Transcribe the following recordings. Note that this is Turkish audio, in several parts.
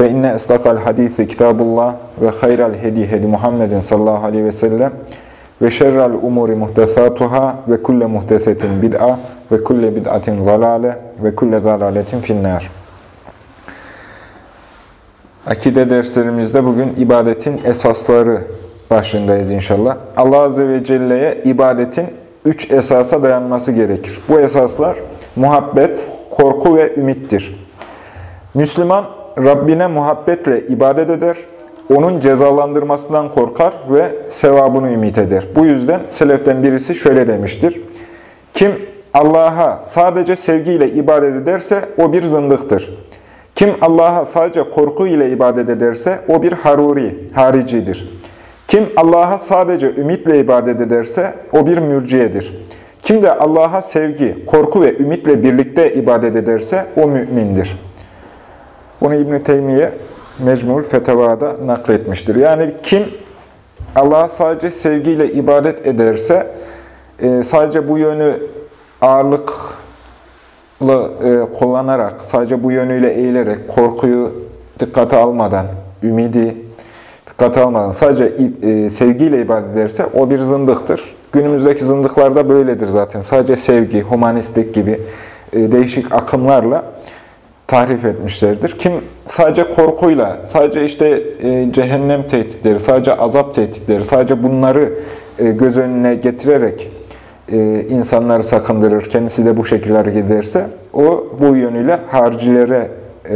Fe inne estakal hadisi kitabullah ve hayral hedi hedi Muhammedin sallallahu aleyhi ve sellem ve şerrel umuri muhtesatuhâ ve kulle muhtesetin bid'a ve kulle bid'atin zalale ve kulle zalaletin finnâr. Akide derslerimizde bugün ibadetin esasları başlığındayız inşallah. Allah Azze ve Celle'ye ibadetin üç esasa dayanması gerekir. Bu esaslar muhabbet, korku ve ümittir. Müslüman Rabbine muhabbetle ibadet eder, onun cezalandırmasından korkar ve sevabını ümit eder. Bu yüzden seleften birisi şöyle demiştir. Kim Allah'a sadece sevgiyle ibadet ederse o bir zındıktır. Kim Allah'a sadece korku ile ibadet ederse o bir haruri, haricidir. Kim Allah'a sadece ümitle ibadet ederse o bir mürciyedir. Kim de Allah'a sevgi, korku ve ümitle birlikte ibadet ederse o mümindir. Bunu İbn-i Teymiye Mecmul Feteva'da nakletmiştir. Yani kim Allah'a sadece sevgiyle ibadet ederse, e, sadece bu yönü ağırlıklı e, kullanarak, sadece bu yönüyle eğilerek, korkuyu dikkate almadan, ümidi dikkate almadan, sadece e, sevgiyle ibadet ederse o bir zındıktır. Günümüzdeki zındıklar da böyledir zaten. Sadece sevgi, humanistik gibi değişik akımlarla tahrif etmişlerdir. Kim sadece korkuyla, sadece işte e, cehennem tehditleri, sadece azap tehditleri, sadece bunları e, göz önüne getirerek e, insanları sakındırır, kendisi de bu şekilde hareket ederse, o bu yönüyle harcilere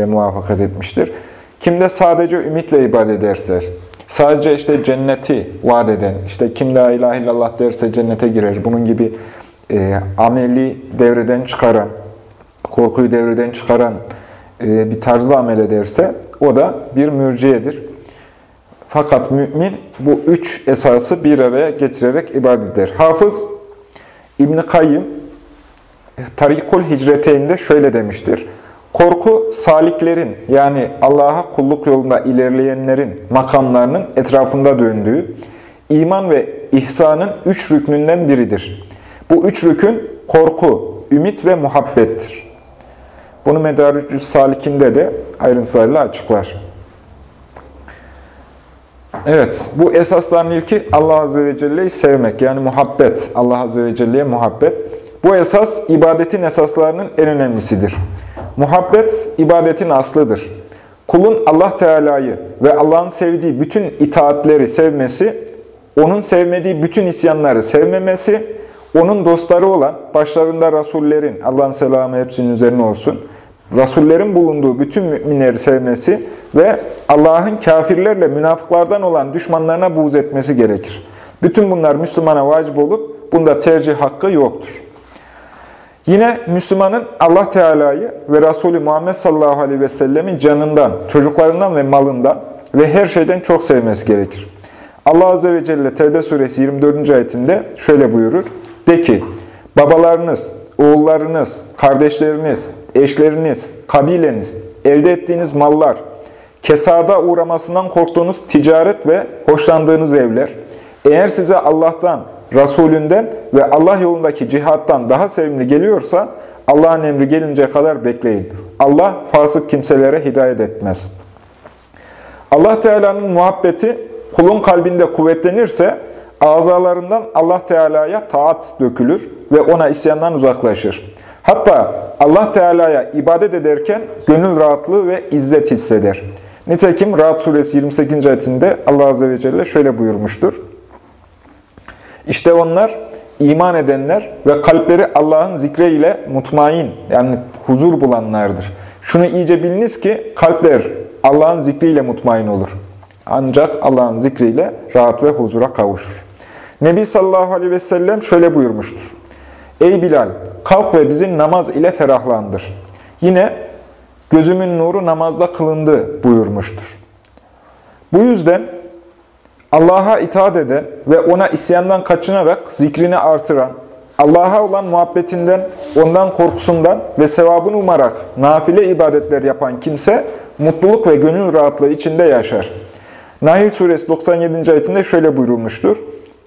muvaffakat etmiştir. Kim de sadece ümitle ibadet ederse, sadece işte cenneti vaat eden, işte kim la ilahe illallah derse cennete girer, bunun gibi ameli devreden çıkaran, korkuyu devreden çıkaran, bir tarzda amel ederse o da bir mürciyedir. Fakat mümin bu üç esası bir araya getirerek ibadet eder. Hafız İbn Kayyım Tarikul Hicreteyn'de şöyle demiştir. Korku saliklerin yani Allah'a kulluk yolunda ilerleyenlerin makamlarının etrafında döndüğü iman ve ihsanın üç rüknünden biridir. Bu üç rükün korku, ümit ve muhabbettir. Bunu Medarücü Salik'inde de ayrıntılarıyla açıklar. Evet, bu esasların ilki Allah Azze ve Celle'yi sevmek, yani muhabbet, Allah Azze ve Celle'ye muhabbet. Bu esas, ibadetin esaslarının en önemlisidir. Muhabbet, ibadetin aslıdır. Kulun Allah Teala'yı ve Allah'ın sevdiği bütün itaatleri sevmesi, onun sevmediği bütün isyanları sevmemesi, onun dostları olan, başlarında Rasullerin, Allah'ın selamı hepsinin üzerine olsun, Rasullerin bulunduğu bütün müminleri sevmesi ve Allah'ın kafirlerle münafıklardan olan düşmanlarına buğz etmesi gerekir. Bütün bunlar Müslümana vacip olup bunda tercih hakkı yoktur. Yine Müslümanın Allah Teala'yı ve Resulü Muhammed sallallahu aleyhi ve sellemin canından, çocuklarından ve malından ve her şeyden çok sevmesi gerekir. Allah Azze ve Celle Tevbe suresi 24. ayetinde şöyle buyurur. De ki, babalarınız, oğullarınız, kardeşleriniz, eşleriniz, kabileniz, elde ettiğiniz mallar, kesada uğramasından korktuğunuz ticaret ve hoşlandığınız evler, eğer size Allah'tan, Resulünden ve Allah yolundaki cihattan daha sevimli geliyorsa, Allah'ın emri gelinceye kadar bekleyin. Allah fasık kimselere hidayet etmez. Allah Teala'nın muhabbeti kulun kalbinde kuvvetlenirse, azalarından Allah Teala'ya taat dökülür ve ona isyandan uzaklaşır. Hatta Allah Teala'ya ibadet ederken gönül rahatlığı ve izzet hisseder. Nitekim Rahat Suresi 28. ayetinde Allah Azze ve Celle şöyle buyurmuştur. İşte onlar iman edenler ve kalpleri Allah'ın zikreyle mutmain yani huzur bulanlardır. Şunu iyice biliniz ki kalpler Allah'ın zikriyle mutmain olur. Ancak Allah'ın zikriyle rahat ve huzura kavuşur. Nebi sallallahu aleyhi ve sellem şöyle buyurmuştur. Ey Bilal! Kalk ve bizi namaz ile ferahlandır. Yine gözümün nuru namazda kılındı buyurmuştur. Bu yüzden Allah'a itaat eden ve ona isyandan kaçınarak zikrini artıran, Allah'a olan muhabbetinden, ondan korkusundan ve sevabını umarak nafile ibadetler yapan kimse mutluluk ve gönül rahatlığı içinde yaşar. Nahil suresi 97. ayetinde şöyle buyurulmuştur.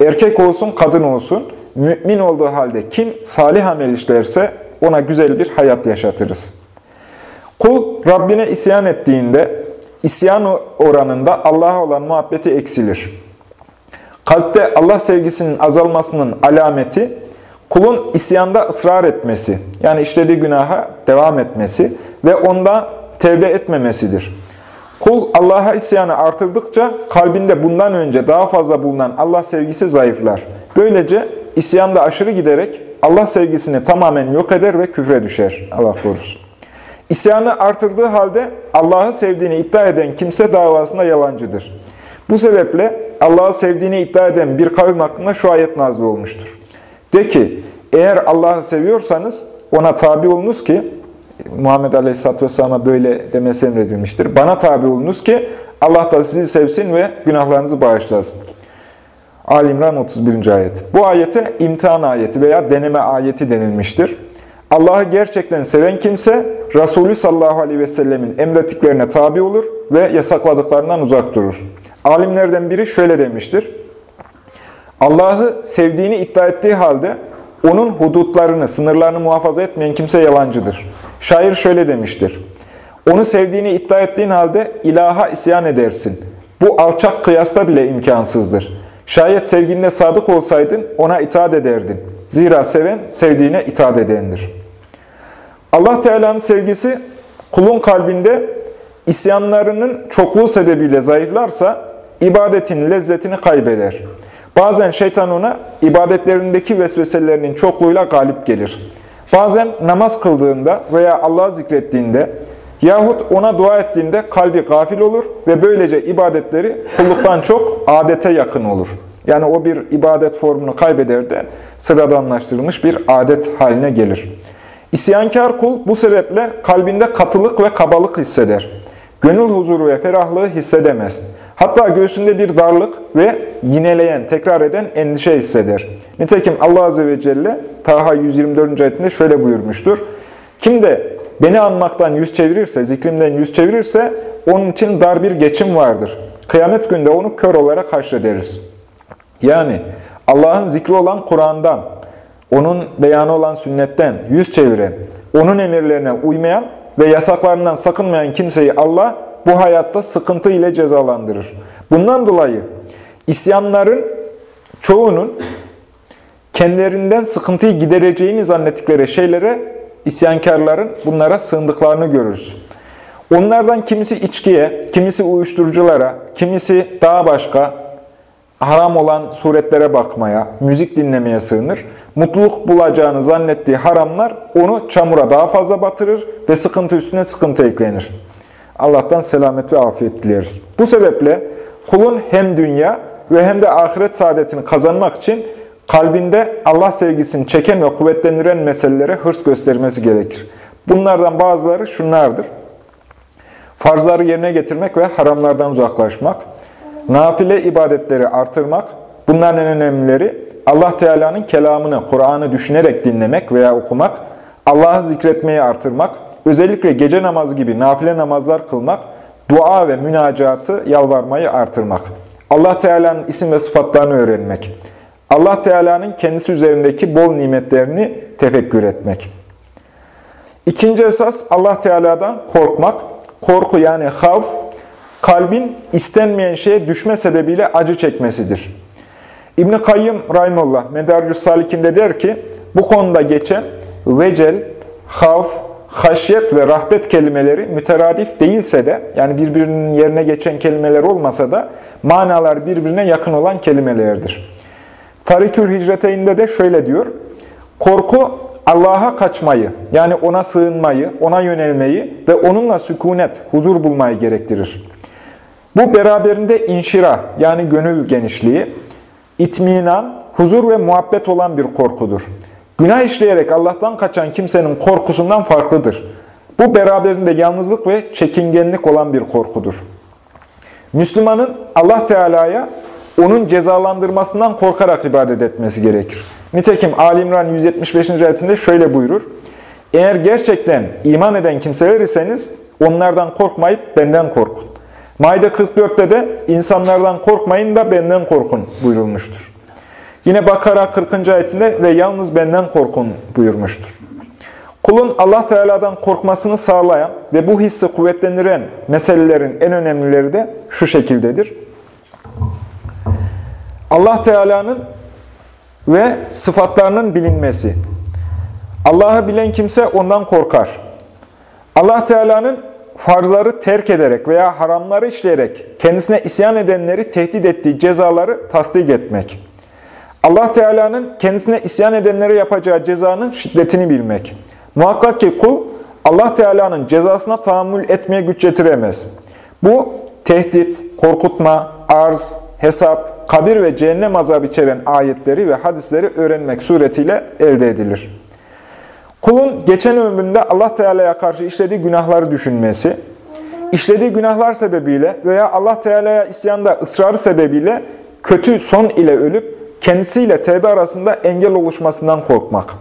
Erkek olsun, kadın olsun, mümin olduğu halde kim salih amel işlerse ona güzel bir hayat yaşatırız. Kul Rabbine isyan ettiğinde isyan oranında Allah'a olan muhabbeti eksilir. Kalpte Allah sevgisinin azalmasının alameti kulun isyanda ısrar etmesi, yani işlediği günaha devam etmesi ve onda tevbe etmemesidir. Kul Allah'a isyanı artırdıkça kalbinde bundan önce daha fazla bulunan Allah sevgisi zayıflar. Böylece isyanda aşırı giderek Allah sevgisini tamamen yok eder ve küfre düşer. Allah korusun. İsyanı artırdığı halde Allah'ı sevdiğini iddia eden kimse davasında yalancıdır. Bu sebeple Allah'ı sevdiğini iddia eden bir kavim hakkında şu ayet nazil olmuştur. De ki, eğer Allah'ı seviyorsanız ona tabi olunuz ki, Muhammed Aleyhisselatü Vesselam'a böyle demesi emredilmiştir. Bana tabi olunuz ki Allah da sizi sevsin ve günahlarınızı bağışlasın. Ali İmran 31. ayet. Bu ayete imtihan ayeti veya deneme ayeti denilmiştir. Allah'ı gerçekten seven kimse Resulü sallallahu aleyhi ve sellemin emrettiklerine tabi olur ve yasakladıklarından uzak durur. Alimlerden biri şöyle demiştir. Allah'ı sevdiğini iddia ettiği halde onun hudutlarını, sınırlarını muhafaza etmeyen kimse yalancıdır. Şair şöyle demiştir. Onu sevdiğini iddia ettiğin halde ilaha isyan edersin. Bu alçak kıyasta bile imkansızdır. Şayet sevginde sadık olsaydın ona itaat ederdin. Zira seven sevdiğine itaat edendir. Allah Teala'nın sevgisi kulun kalbinde isyanlarının çokluğu sebebiyle zayıflarsa ibadetin lezzetini kaybeder. Bazen şeytan ona ibadetlerindeki vesveselerinin çokluğuyla galip gelir. Bazen namaz kıldığında veya Allah'ı zikrettiğinde yahut ona dua ettiğinde kalbi gafil olur ve böylece ibadetleri kulluktan çok adete yakın olur. Yani o bir ibadet formunu kaybeder de sıradanlaştırılmış bir adet haline gelir. İsyankar kul bu sebeple kalbinde katılık ve kabalık hisseder. Gönül huzuru ve ferahlığı hissedemez. Hatta göğsünde bir darlık ve yineleyen, tekrar eden endişe hisseder. Nitekim Allah Azze ve Celle Taha 124. ayetinde şöyle buyurmuştur. Kim de beni anmaktan yüz çevirirse, zikrimden yüz çevirirse onun için dar bir geçim vardır. Kıyamet günde onu kör olarak haşrederiz. Yani Allah'ın zikri olan Kur'an'dan, onun beyanı olan sünnetten yüz çeviren, onun emirlerine uymayan ve yasaklarından sakınmayan kimseyi Allah bu hayatta sıkıntı ile cezalandırır. Bundan dolayı isyanların çoğunun kendilerinden sıkıntıyı gidereceğini zannettikleri şeylere isyankarların bunlara sığındıklarını görürüz. Onlardan kimisi içkiye, kimisi uyuşturuculara, kimisi daha başka haram olan suretlere bakmaya, müzik dinlemeye sığınır. Mutluluk bulacağını zannettiği haramlar onu çamura daha fazla batırır ve sıkıntı üstüne sıkıntı eklenir. Allah'tan selamet ve afiyet dileriz. Bu sebeple kulun hem dünya ve hem de ahiret saadetini kazanmak için kalbinde Allah sevgisini çeken ve kuvvetlendiren meselelere hırs göstermesi gerekir. Bunlardan bazıları şunlardır. Farzları yerine getirmek ve haramlardan uzaklaşmak, nafile ibadetleri artırmak, bunların en önemlileri Allah Teala'nın kelamını, Kur'an'ı düşünerek dinlemek veya okumak, Allah'ı zikretmeyi artırmak, özellikle gece namazı gibi nafile namazlar kılmak, dua ve münacatı, yalvarmayı artırmak, Allah Teala'nın isim ve sıfatlarını öğrenmek, Allah Teala'nın kendisi üzerindeki bol nimetlerini tefekkür etmek. İkinci esas Allah Teala'dan korkmak. Korku yani havf, kalbin istenmeyen şeye düşme sebebiyle acı çekmesidir. İbn-i Kayyım Rahimullah Medarcus Salik'inde der ki, bu konuda geçen vecel, havf, haşyet ve rahbet kelimeleri müteradif değilse de, yani birbirinin yerine geçen kelimeler olmasa da, manalar birbirine yakın olan kelimelerdir. Tarikül Hicreteyn'de de şöyle diyor, korku Allah'a kaçmayı, yani ona sığınmayı, ona yönelmeyi ve onunla sükunet, huzur bulmayı gerektirir. Bu beraberinde inşira, yani gönül genişliği, itminan, huzur ve muhabbet olan bir korkudur. Günah işleyerek Allah'tan kaçan kimsenin korkusundan farklıdır. Bu beraberinde yalnızlık ve çekingenlik olan bir korkudur. Müslümanın Allah Teala'ya onun cezalandırmasından korkarak ibadet etmesi gerekir. Nitekim Ali İmran 175. ayetinde şöyle buyurur. Eğer gerçekten iman eden kimseler iseniz onlardan korkmayıp benden korkun. Maide 44'te de insanlardan korkmayın da benden korkun buyurulmuştur. Yine Bakara 40. ayetinde ve yalnız benden korkun buyurmuştur. Kulun Allah Teala'dan korkmasını sağlayan ve bu hissi kuvvetlendiren meselelerin en önemlileri de şu şekildedir. Allah Teala'nın ve sıfatlarının bilinmesi. Allah'ı bilen kimse ondan korkar. Allah Teala'nın farzları terk ederek veya haramları işleyerek kendisine isyan edenleri tehdit ettiği cezaları tasdik etmek. Allah Teala'nın kendisine isyan edenlere yapacağı cezanın şiddetini bilmek. Muhakkak ki kul Allah Teala'nın cezasına tahammül etmeye güç getiremez. Bu tehdit, korkutma, arz, hesap, kabir ve cehennem azabı içeren ayetleri ve hadisleri öğrenmek suretiyle elde edilir. Kulun geçen ömründe Allah Teala'ya karşı işlediği günahları düşünmesi, işlediği günahlar sebebiyle veya Allah Teala'ya isyanda ısrarı sebebiyle kötü son ile ölüp kendisiyle tevbe arasında engel oluşmasından korkmak.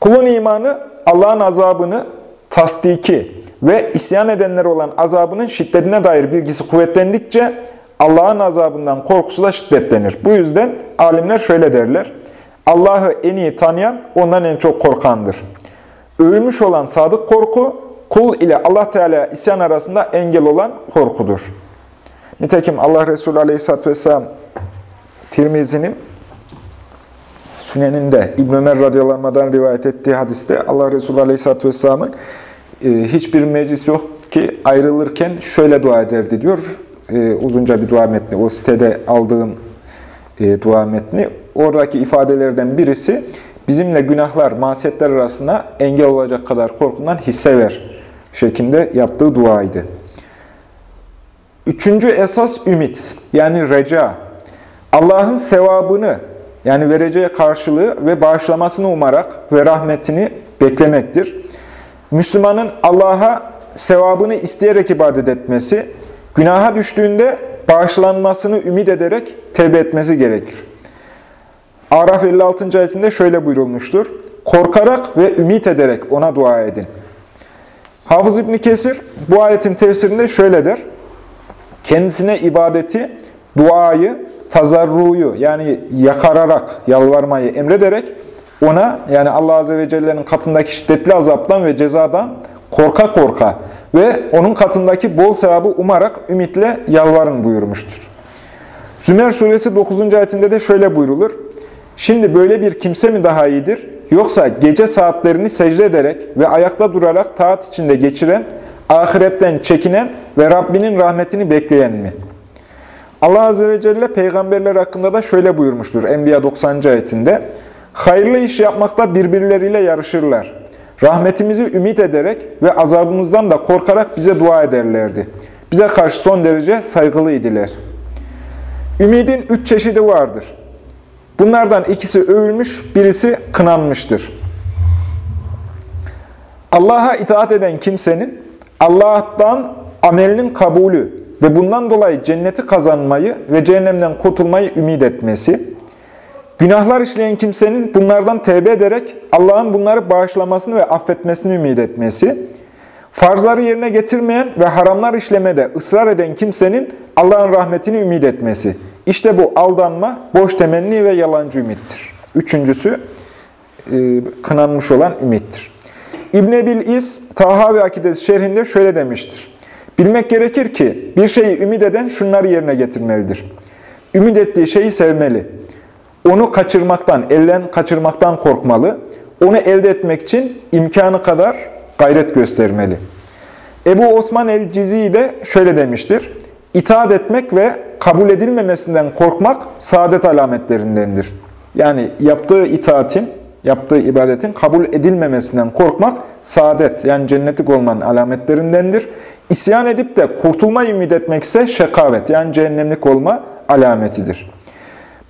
Kulun imanı Allah'ın azabını, tasdiki ve isyan edenler olan azabının şiddetine dair bilgisi kuvvetlendikçe Allah'ın azabından korkusu da şiddetlenir. Bu yüzden alimler şöyle derler. Allah'ı en iyi tanıyan ondan en çok korkandır. Övülmüş olan sadık korku, kul ile Allah Teala isyan arasında engel olan korkudur. Nitekim Allah Resulü Aleyhisselatü Vesselam Tirmizi'nin Süneninde İbn Ömer radıyallahu rivayet ettiği hadiste Allah Resulü Aleyhisselatü Vesselam'ın e, hiçbir meclis yok ki ayrılırken şöyle dua ederdi diyor. E, uzunca bir dua metni. O sitede aldığım e, dua metni. Oradaki ifadelerden birisi bizimle günahlar, masiyetler arasında engel olacak kadar korkundan hisse ver şeklinde yaptığı duaydı. Üçüncü esas ümit, yani reca. Allah'ın sevabını, yani vereceği karşılığı ve bağışlamasını umarak ve rahmetini beklemektir. Müslümanın Allah'a sevabını isteyerek ibadet etmesi, günaha düştüğünde bağışlanmasını ümit ederek tevbe etmesi gerekir. Araf 56. ayetinde şöyle buyurulmuştur. Korkarak ve ümit ederek ona dua edin. Hafız İbni Kesir bu ayetin tefsirinde şöyle der. Kendisine ibadeti, duayı, tazarruyu yani yakararak, yalvarmayı emrederek ona yani Allah Azze ve Celle'nin katındaki şiddetli azaptan ve cezadan korka korka ve onun katındaki bol sevabı umarak ümitle yalvarın buyurmuştur. Zümer suresi 9. ayetinde de şöyle buyrulur. Şimdi böyle bir kimse mi daha iyidir? Yoksa gece saatlerini secde ederek ve ayakta durarak taat içinde geçiren, ahiretten çekinen ve Rabbinin rahmetini bekleyen mi? Allah Azze ve Celle peygamberler hakkında da şöyle buyurmuştur Enbiya 90. ayetinde. Hayırlı iş yapmakta birbirleriyle yarışırlar. Rahmetimizi ümit ederek ve azabımızdan da korkarak bize dua ederlerdi. Bize karşı son derece saygılıydılar. Ümidin üç çeşidi vardır. Bunlardan ikisi övülmüş, birisi kınanmıştır. Allah'a itaat eden kimsenin Allah'tan amelinin kabulü ve bundan dolayı cenneti kazanmayı ve cehennemden kurtulmayı ümit etmesi, günahlar işleyen kimsenin bunlardan tevbe ederek Allah'ın bunları bağışlamasını ve affetmesini ümit etmesi, farzları yerine getirmeyen ve haramlar işlemede ısrar eden kimsenin Allah'ın rahmetini ümit etmesi. İşte bu aldanma, boş temenni ve yalancı ümittir. Üçüncüsü, e, kınanmış olan ümittir. İbn-i Ebil İz, Taha ve Akidesi şerhinde şöyle demiştir. Bilmek gerekir ki bir şeyi ümit eden şunları yerine getirmelidir. Ümit ettiği şeyi sevmeli. Onu kaçırmaktan, elden kaçırmaktan korkmalı. Onu elde etmek için imkanı kadar gayret göstermeli. Ebu Osman el-Cizi de şöyle demiştir. İtaat etmek ve kabul edilmemesinden korkmak saadet alametlerindendir. Yani yaptığı itaatin, yaptığı ibadetin kabul edilmemesinden korkmak saadet yani cennetlik olmanın alametlerindendir. İsyan edip de kurtulma ümit etmek ise şekavet yani cehennemlik olma alametidir.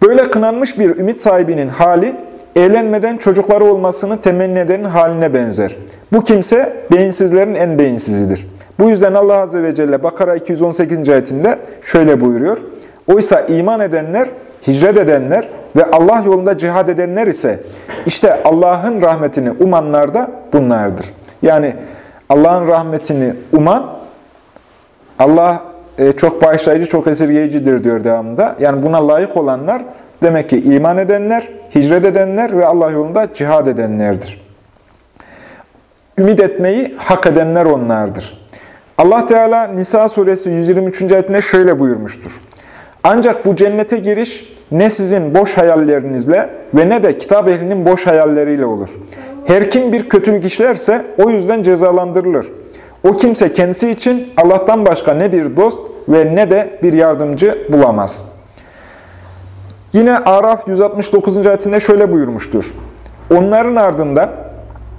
Böyle kınanmış bir ümit sahibinin hali evlenmeden çocukları olmasını temenni edenin haline benzer. Bu kimse beyinsizlerin en beyinsizidir. Bu yüzden Allah Azze ve Celle Bakara 218. ayetinde şöyle buyuruyor. Oysa iman edenler, hicret edenler ve Allah yolunda cihad edenler ise işte Allah'ın rahmetini umanlar da bunlardır. Yani Allah'ın rahmetini uman, Allah e, çok bağışlayıcı, çok esirgeyicidir diyor devamında. Yani buna layık olanlar demek ki iman edenler, hicret edenler ve Allah yolunda cihad edenlerdir. Ümit etmeyi hak edenler onlardır. Allah Teala Nisa suresi 123. ayetinde şöyle buyurmuştur. Ancak bu cennete giriş ne sizin boş hayallerinizle ve ne de kitap ehlinin boş hayalleriyle olur. Her kim bir kötülük işlerse o yüzden cezalandırılır. O kimse kendisi için Allah'tan başka ne bir dost ve ne de bir yardımcı bulamaz. Yine Araf 169. ayetinde şöyle buyurmuştur. Onların ardından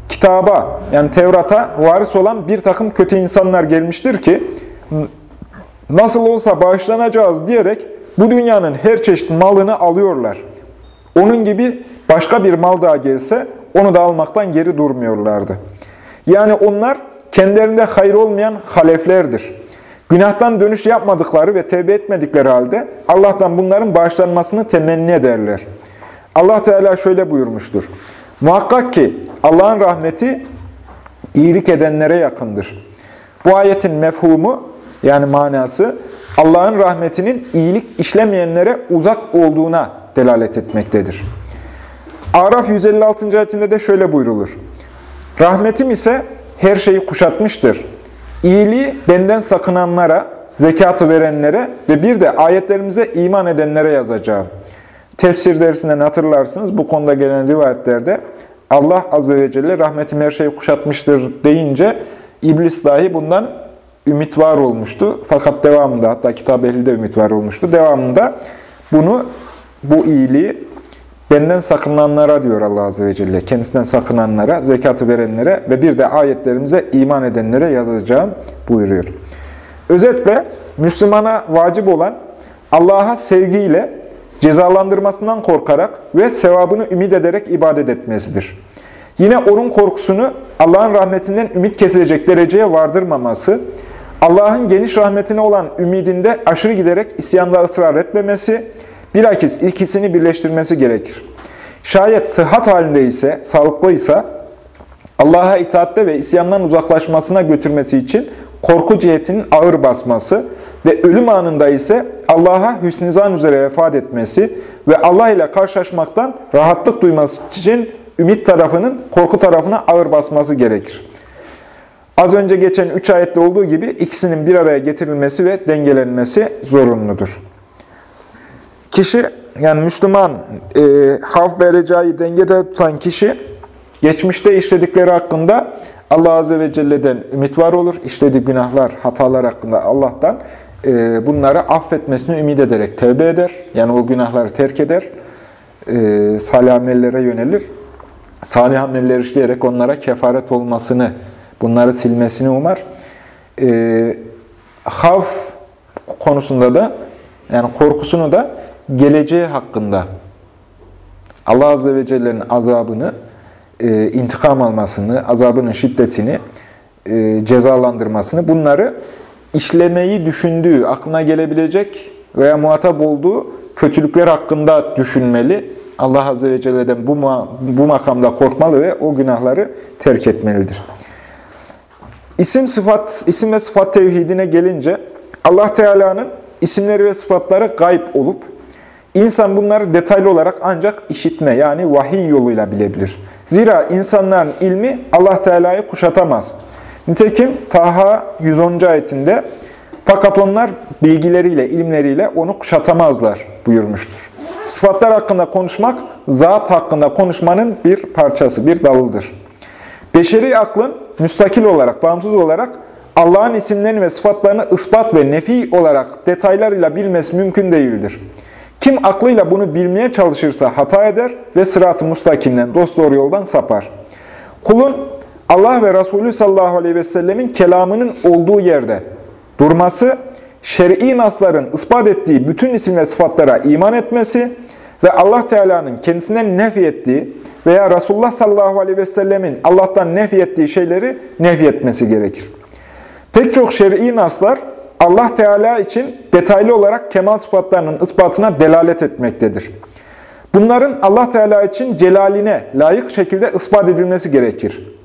kitaba yani Tevrat'a varis olan bir takım kötü insanlar gelmiştir ki nasıl olsa bağışlanacağız diyerek bu dünyanın her çeşit malını alıyorlar. Onun gibi başka bir mal daha gelse onu da almaktan geri durmuyorlardı. Yani onlar kendilerinde hayır olmayan haleflerdir. Günahtan dönüş yapmadıkları ve tevbe etmedikleri halde Allah'tan bunların bağışlanmasını temenni ederler. Allah Teala şöyle buyurmuştur. Muhakkak ki Allah'ın rahmeti iyilik edenlere yakındır. Bu ayetin mefhumu yani manası Allah'ın rahmetinin iyilik işlemeyenlere uzak olduğuna delalet etmektedir. Araf 156. ayetinde de şöyle buyrulur. Rahmetim ise her şeyi kuşatmıştır. İyiliği benden sakınanlara, zekatı verenlere ve bir de ayetlerimize iman edenlere yazacağım. Tefsir dersinden hatırlarsınız bu konuda gelen rivayetlerde Allah Azze ve Celle rahmetim her şeyi kuşatmıştır deyince iblis dahi bundan ümit var olmuştu. Fakat devamında hatta kitap ehli de ümit var olmuştu. Devamında bunu bu iyiliği benden sakınanlara diyor Allah Azze ve Celle. Kendisinden sakınanlara, zekatı verenlere ve bir de ayetlerimize iman edenlere yazacağım buyuruyor. Özetle Müslümana vacip olan Allah'a sevgiyle cezalandırmasından korkarak ve sevabını ümit ederek ibadet etmesidir. Yine onun korkusunu Allah'ın rahmetinden ümit kesilecek dereceye vardırmaması, Allah'ın geniş rahmetine olan ümidinde aşırı giderek isyanda ısrar etmemesi, bilakis ikisini birleştirmesi gerekir. Şayet sıhhat halinde ise, sağlıklıysa, Allah'a itaatte ve isyandan uzaklaşmasına götürmesi için korku cihetinin ağır basması ve ölüm anında ise Allah'a hüsnizan üzere vefat etmesi ve Allah ile karşılaşmaktan rahatlık duyması için ümit tarafının korku tarafına ağır basması gerekir. Az önce geçen üç ayette olduğu gibi ikisinin bir araya getirilmesi ve dengelenmesi zorunludur. Kişi, yani Müslüman, e, havf ve recayı dengede tutan kişi, geçmişte işledikleri hakkında Allah Azze ve Celle'den ümit var olur. İşlediği günahlar, hatalar hakkında Allah'tan e, bunları affetmesini ümit ederek tevbe eder. Yani o günahları terk eder. E, salih amellere yönelir. Salih ameller işleyerek onlara kefaret olmasını bunları silmesini umar. E, havf konusunda da yani korkusunu da geleceği hakkında Allah Azze ve Celle'nin azabını, e, intikam almasını, azabının şiddetini, e, cezalandırmasını bunları işlemeyi düşündüğü, aklına gelebilecek veya muhatap olduğu kötülükler hakkında düşünmeli. Allah Azze ve Celle'den bu, bu makamda korkmalı ve o günahları terk etmelidir. İsim, sıfat, isim ve sıfat tevhidine gelince Allah Teala'nın isimleri ve sıfatları gayb olup insan bunları detaylı olarak ancak işitme yani vahiy yoluyla bilebilir. Zira insanların ilmi Allah Teala'yı kuşatamaz. Nitekim Taha 110. ayetinde fakat onlar bilgileriyle, ilimleriyle onu kuşatamazlar buyurmuştur. Sıfatlar hakkında konuşmak, zat hakkında konuşmanın bir parçası, bir dalıdır. Beşeri aklın müstakil olarak, bağımsız olarak Allah'ın isimlerini ve sıfatlarını ispat ve nefi olarak detaylarıyla bilmesi mümkün değildir. Kim aklıyla bunu bilmeye çalışırsa hata eder ve sırat-ı mustakimden, dosdoğru yoldan sapar. Kulun Allah ve Resulü sallallahu aleyhi ve sellemin kelamının olduğu yerde durması, şer'i nasların ispat ettiği bütün isim ve sıfatlara iman etmesi ve Allah Teala'nın kendisinden nefi ettiği veya Resulullah sallallahu aleyhi ve sellemin Allah'tan nefi ettiği şeyleri nefi etmesi gerekir. Pek çok şer'i naslar Allah Teala için detaylı olarak kemal sıfatlarının ispatına delalet etmektedir. Bunların Allah Teala için celaline layık şekilde ispat edilmesi gerekir.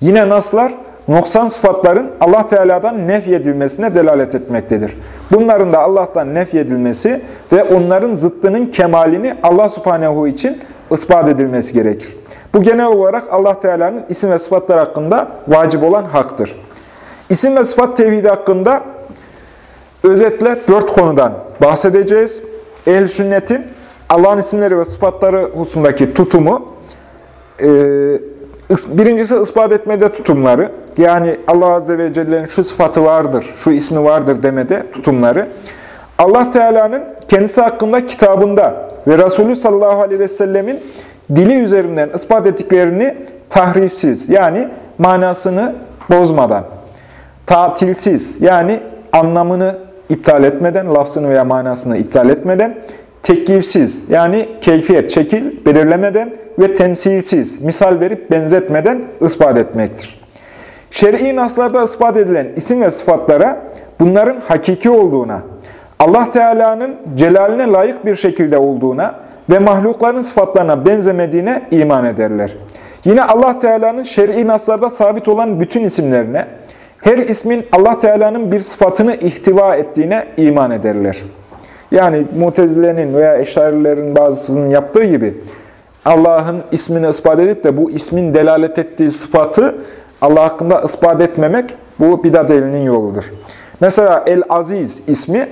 Yine naslar, noksan sıfatların Allah Teala'dan nefyedilmesine delalet etmektedir. Bunların da Allah'tan nefyedilmesi ve onların zıttının kemalini Allah Subhanehu için ispat edilmesi gerekir. Bu genel olarak Allah Teala'nın isim ve sıfatlar hakkında vacip olan haktır. İsim ve sıfat tevhidi hakkında özetle dört konudan bahsedeceğiz. Ehl-i sünnetin Allah'ın isimleri ve sıfatları hususundaki tutumu, e, birincisi ispat etmede tutumları, yani Allah Azze ve Celle'nin şu sıfatı vardır, şu ismi vardır demede tutumları, Allah Teala'nın kendisi hakkında kitabında ve Resulü sallallahu aleyhi ve sellemin dili üzerinden ispat ettiklerini tahrifsiz, yani manasını bozmadan, tatilsiz, yani anlamını iptal etmeden, lafzını veya manasını iptal etmeden, teklifsiz yani keyfiyet, şekil belirlemeden ve temsilsiz, misal verip benzetmeden ispat etmektir. Şer'i naslarda ispat edilen isim ve sıfatlara bunların hakiki olduğuna, Allah Teala'nın celaline layık bir şekilde olduğuna ve mahlukların sıfatlarına benzemediğine iman ederler. Yine Allah Teala'nın şer'i naslarda sabit olan bütün isimlerine, her ismin Allah Teala'nın bir sıfatını ihtiva ettiğine iman ederler. Yani Mutezile'nin veya Eşarilerin bazısının yaptığı gibi Allah'ın ismini ispat edip de bu ismin delalet ettiği sıfatı Allah hakkında ispat etmemek bu bidat elinin yoludur. Mesela El-Aziz ismi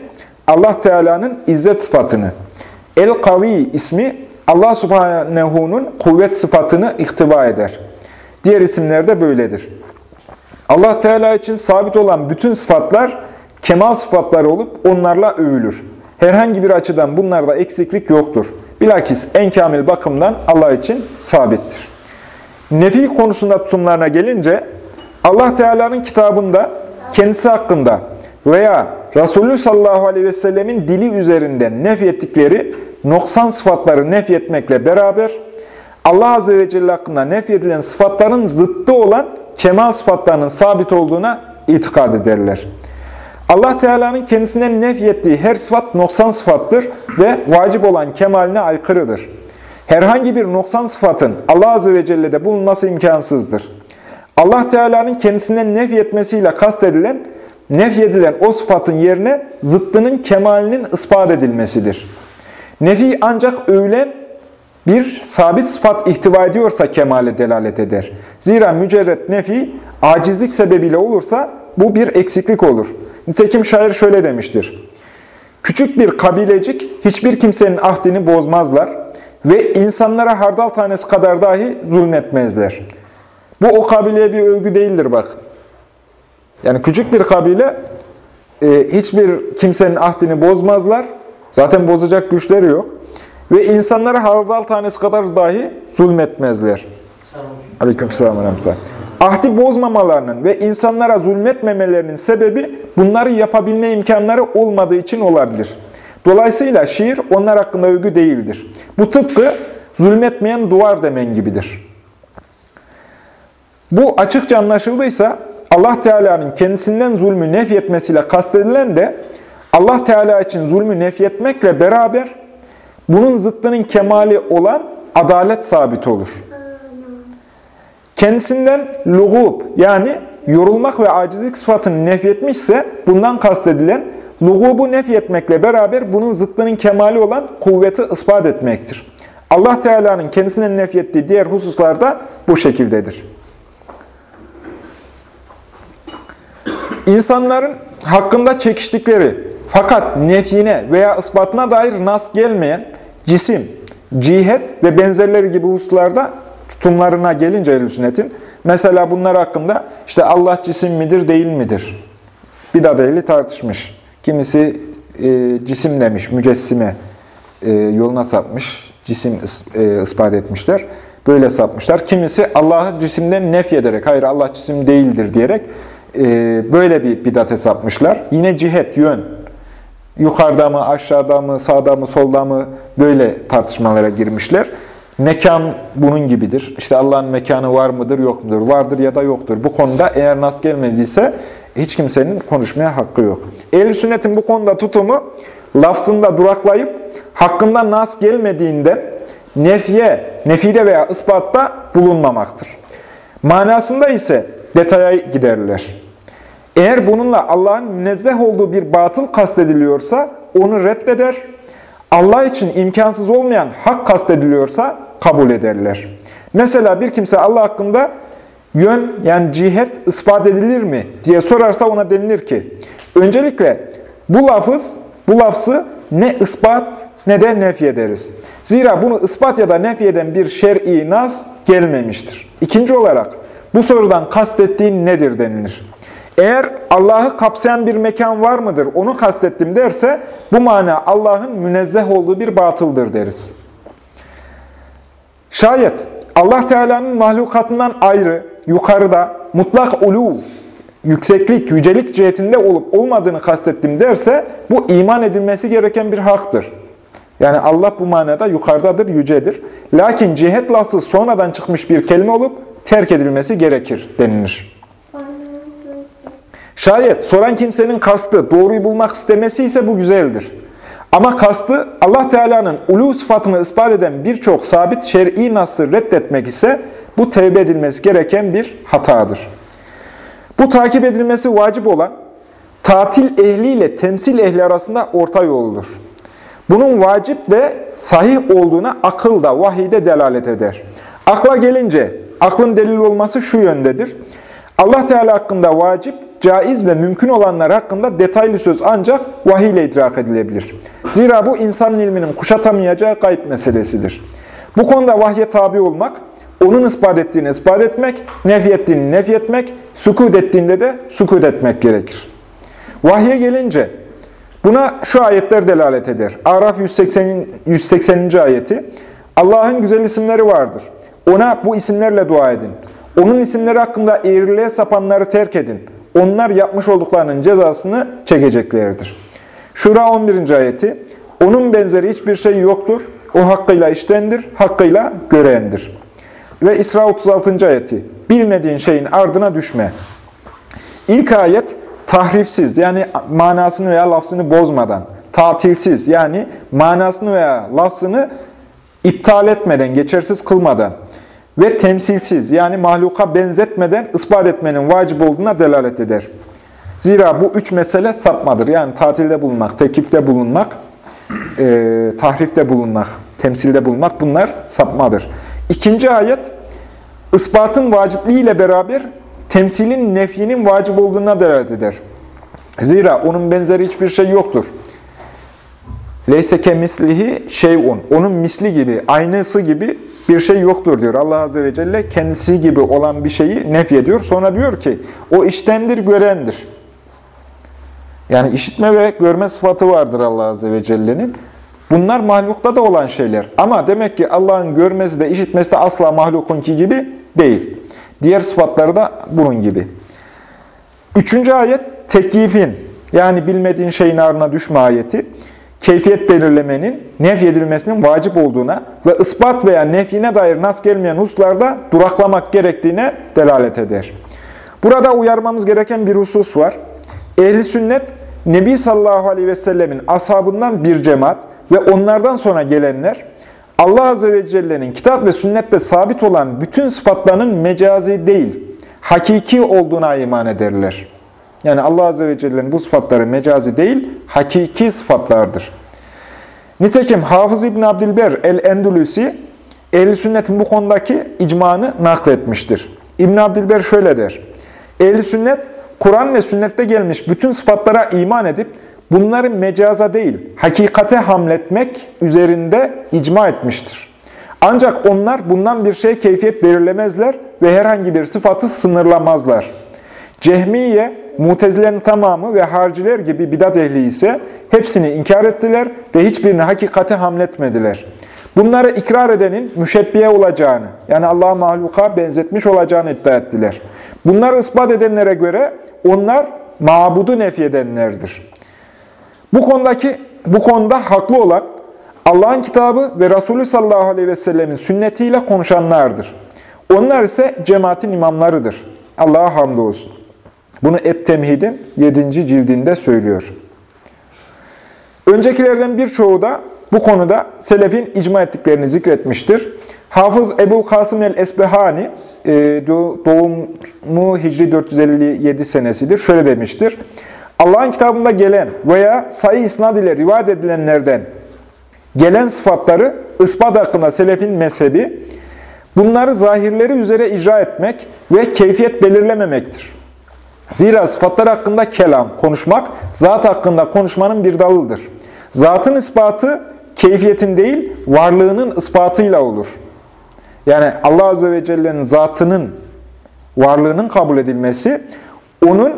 Allah Teala'nın izzet sıfatını, El-Kavi ismi Allah Subhanehu'nun kuvvet sıfatını ihtiva eder. Diğer isimler de böyledir. Allah Teala için sabit olan bütün sıfatlar kemal sıfatları olup onlarla övülür. Herhangi bir açıdan bunlarda eksiklik yoktur. Bilakis en kamil bakımdan Allah için sabittir. Nefi konusunda tutumlarına gelince Allah Teala'nın kitabında kendisi hakkında veya Resulü sallallahu aleyhi ve sellemin dili üzerinden nefyettikleri noksan sıfatları nefyetmekle beraber Allah azze ve celle hakkında nefyedilen sıfatların zıttı olan kemal sıfatlarının sabit olduğuna itikad ederler. Allah Teala'nın kendisinden nefyettiği her sıfat noksan sıfattır ve vacip olan kemaline aykırıdır. Herhangi bir noksan sıfatın Allah Azze ve Celle'de bulunması imkansızdır. Allah Teala'nın kendisinden nefyetmesiyle kastedilen, nefyedilen o sıfatın yerine zıttının kemalinin ispat edilmesidir. Nefi ancak öğlen bir sabit sıfat ihtiva ediyorsa kemale delalet eder. Zira mücerret nefi acizlik sebebiyle olursa bu bir eksiklik olur. Nitekim şair şöyle demiştir. Küçük bir kabilecik hiçbir kimsenin ahdini bozmazlar ve insanlara hardal tanesi kadar dahi zulmetmezler. Bu o kabileye bir övgü değildir bak. Yani küçük bir kabile e, hiçbir kimsenin ahdini bozmazlar. Zaten bozacak güçleri yok. Ve insanlara hardal tanesi kadar dahi zulmetmezler. Aleyküm selam Ahdi bozmamalarının ve insanlara zulmetmemelerinin sebebi bunları yapabilme imkanları olmadığı için olabilir. Dolayısıyla şiir onlar hakkında övgü değildir. Bu tıpkı zulmetmeyen duvar demen gibidir. Bu açıkça anlaşıldıysa Allah Teala'nın kendisinden zulmü nefyetmesiyle kastedilen de Allah Teala için zulmü nefyetmekle beraber bunun zıttının kemali olan adalet sabit olur. Kendisinden lugub yani yorulmak ve acizlik sıfatını nefyetmişse bundan kastedilen lugubu nefyetmekle beraber bunun zıttının kemali olan kuvveti ispat etmektir. Allah Teala'nın kendisinden nefyettiği diğer hususlarda bu şekildedir. İnsanların hakkında çekiştikleri fakat nefyine veya ispatına dair nas gelmeyen cisim, cihet ve benzerleri gibi hususlarda tutumlarına gelince ehl sünnetin, mesela bunlar hakkında işte Allah cisim midir değil midir? Bidat ehli tartışmış. Kimisi e, cisim demiş, mücessime e, yoluna sapmış, cisim e, ispat etmişler. Böyle sapmışlar. Kimisi Allah'ı cisimden nef ederek, hayır Allah cisim değildir diyerek e, böyle bir bidate sapmışlar. Yine cihet, yön, yukarıda mı, aşağıda mı, sağda mı, solda mı böyle tartışmalara girmişler. Mekan bunun gibidir. İşte Allah'ın mekanı var mıdır, yok mudur? Vardır ya da yoktur. Bu konuda eğer nas gelmediyse Hiç kimsenin konuşmaya hakkı yok. Ehl-i sünnetin bu konuda tutumu lafzında duraklayıp hakkında nas gelmediğinde nefiye, nefide veya ispatta bulunmamaktır. Manasında ise detaya giderler. Eğer bununla Allah'ın münezzeh olduğu bir batıl kastediliyorsa onu reddeder. Allah için imkansız olmayan hak kastediliyorsa kabul ederler. Mesela bir kimse Allah hakkında yön yani cihet ispat edilir mi diye sorarsa ona denilir ki öncelikle bu lafız, bu lafzı ne ispat ne de nefi ederiz. Zira bunu ispat ya da nefi eden bir şer'i nas gelmemiştir. İkinci olarak bu sorudan kastettiğin nedir denilir. Eğer Allah'ı kapsayan bir mekan var mıdır, onu kastettim derse bu mana Allah'ın münezzeh olduğu bir batıldır deriz. Şayet Allah Teala'nın mahlukatından ayrı, yukarıda, mutlak ulu, yükseklik, yücelik cihetinde olup olmadığını kastettim derse bu iman edilmesi gereken bir haktır. Yani Allah bu manada yukarıdadır, yücedir. Lakin cihet lafzı sonradan çıkmış bir kelime olup terk edilmesi gerekir denilir. Şayet soran kimsenin kastı doğruyu bulmak istemesi ise bu güzeldir. Ama kastı Allah Teala'nın ulu sıfatını ispat eden birçok sabit şer'i nasıl reddetmek ise bu tevbe edilmesi gereken bir hatadır. Bu takip edilmesi vacip olan tatil ehliyle temsil ehli arasında orta yoldur. Bunun vacip ve sahih olduğuna akıl da vahide delalet eder. Akla gelince aklın delil olması şu yöndedir. Allah Teala hakkında vacip, caiz ve mümkün olanlar hakkında detaylı söz ancak vahiy ile idrak edilebilir. Zira bu insanın ilminin kuşatamayacağı gayb meselesidir. Bu konuda vahye tabi olmak, onun ispat ettiğini ispat etmek, nefi ettiğini nefi etmek, sükut ettiğinde de sükut etmek gerekir. Vahye gelince buna şu ayetler delalet eder. Araf 180. 180. ayeti Allah'ın güzel isimleri vardır. Ona bu isimlerle dua edin. Onun isimleri hakkında eğriliğe sapanları terk edin. Onlar yapmış olduklarının cezasını çekeceklerdir. Şura 11. ayeti Onun benzeri hiçbir şey yoktur. O hakkıyla iştendir, hakkıyla görendir. Ve İsra 36. ayeti Bilmediğin şeyin ardına düşme. İlk ayet tahrifsiz yani manasını veya lafzını bozmadan, tatilsiz yani manasını veya lafzını iptal etmeden, geçersiz kılmadan ve temsilsiz yani mahluka benzetmeden ispat etmenin vacip olduğuna delalet eder. Zira bu üç mesele sapmadır. Yani tatilde bulunmak, tekifte bulunmak, e, tahrifte bulunmak, temsilde bulunmak bunlar sapmadır. İkinci ayet, ispatın vacipliğiyle beraber temsilin nefyinin vacip olduğuna delalet eder. Zira onun benzeri hiçbir şey yoktur. Leyse kemislihi şeyun. Onun misli gibi, aynısı gibi bir şey yoktur diyor. Allah Azze ve Celle kendisi gibi olan bir şeyi nefyediyor. Sonra diyor ki o iştendir, görendir. Yani işitme ve görme sıfatı vardır Allah Azze ve Celle'nin. Bunlar mahlukta da olan şeyler. Ama demek ki Allah'ın görmesi de işitmesi de asla mahlukunki gibi değil. Diğer sıfatları da bunun gibi. Üçüncü ayet teklifin yani bilmediğin şeyin ardına düşme ayeti keyfiyet belirlemenin nefyedilmesinin vacip olduğuna ve ispat veya nefyine dair nas gelmeyen hususlarda duraklamak gerektiğine delalet eder. Burada uyarmamız gereken bir husus var. Ehli sünnet, Nebi sallallahu aleyhi ve sellemin ashabından bir cemaat ve onlardan sonra gelenler, Allah azze ve celle'nin kitap ve sünnette sabit olan bütün sıfatlarının mecazi değil, hakiki olduğuna iman ederler. Yani Allah Azze ve Celle'nin bu sıfatları mecazi değil, hakiki sıfatlardır. Nitekim Hafız İbn Abdilber el-Endülüsi, ehl Sünnet'in bu konudaki icmanı nakletmiştir. İbn Abdilber şöyle der. ehl Sünnet, Kur'an ve sünnette gelmiş bütün sıfatlara iman edip, bunları mecaza değil, hakikate hamletmek üzerinde icma etmiştir. Ancak onlar bundan bir şey keyfiyet belirlemezler ve herhangi bir sıfatı sınırlamazlar. Cehmiye, Mutezilerin tamamı ve harciler gibi bidat ehli ise hepsini inkar ettiler ve hiçbirini hakikate hamletmediler. Bunları ikrar edenin müşebbiye olacağını, yani Allah'a mahluka benzetmiş olacağını iddia ettiler. Bunları ispat edenlere göre onlar mabudu nefyedenlerdir. Bu konudaki bu konuda haklı olan Allah'ın kitabı ve Resulü sallallahu aleyhi ve sellemin sünnetiyle konuşanlardır. Onlar ise cemaatin imamlarıdır. Allah'a hamdolsun. Bunu Et-Temhid'in 7. cildinde söylüyor. Öncekilerden birçoğu da bu konuda selefin icma ettiklerini zikretmiştir. Hafız Ebul Kasım el-Esbehani, e, doğumu Hicri 457 senesidir, şöyle demiştir. Allah'ın kitabında gelen veya sayı isnad ile rivayet edilenlerden gelen sıfatları ispat hakkında selefin mezhebi, bunları zahirleri üzere icra etmek ve keyfiyet belirlememektir. Zira sıfatlar hakkında kelam, konuşmak, zat hakkında konuşmanın bir dalıdır. Zatın ispatı keyfiyetin değil, varlığının ispatıyla olur. Yani Allah Azze ve Celle'nin zatının varlığının kabul edilmesi, onun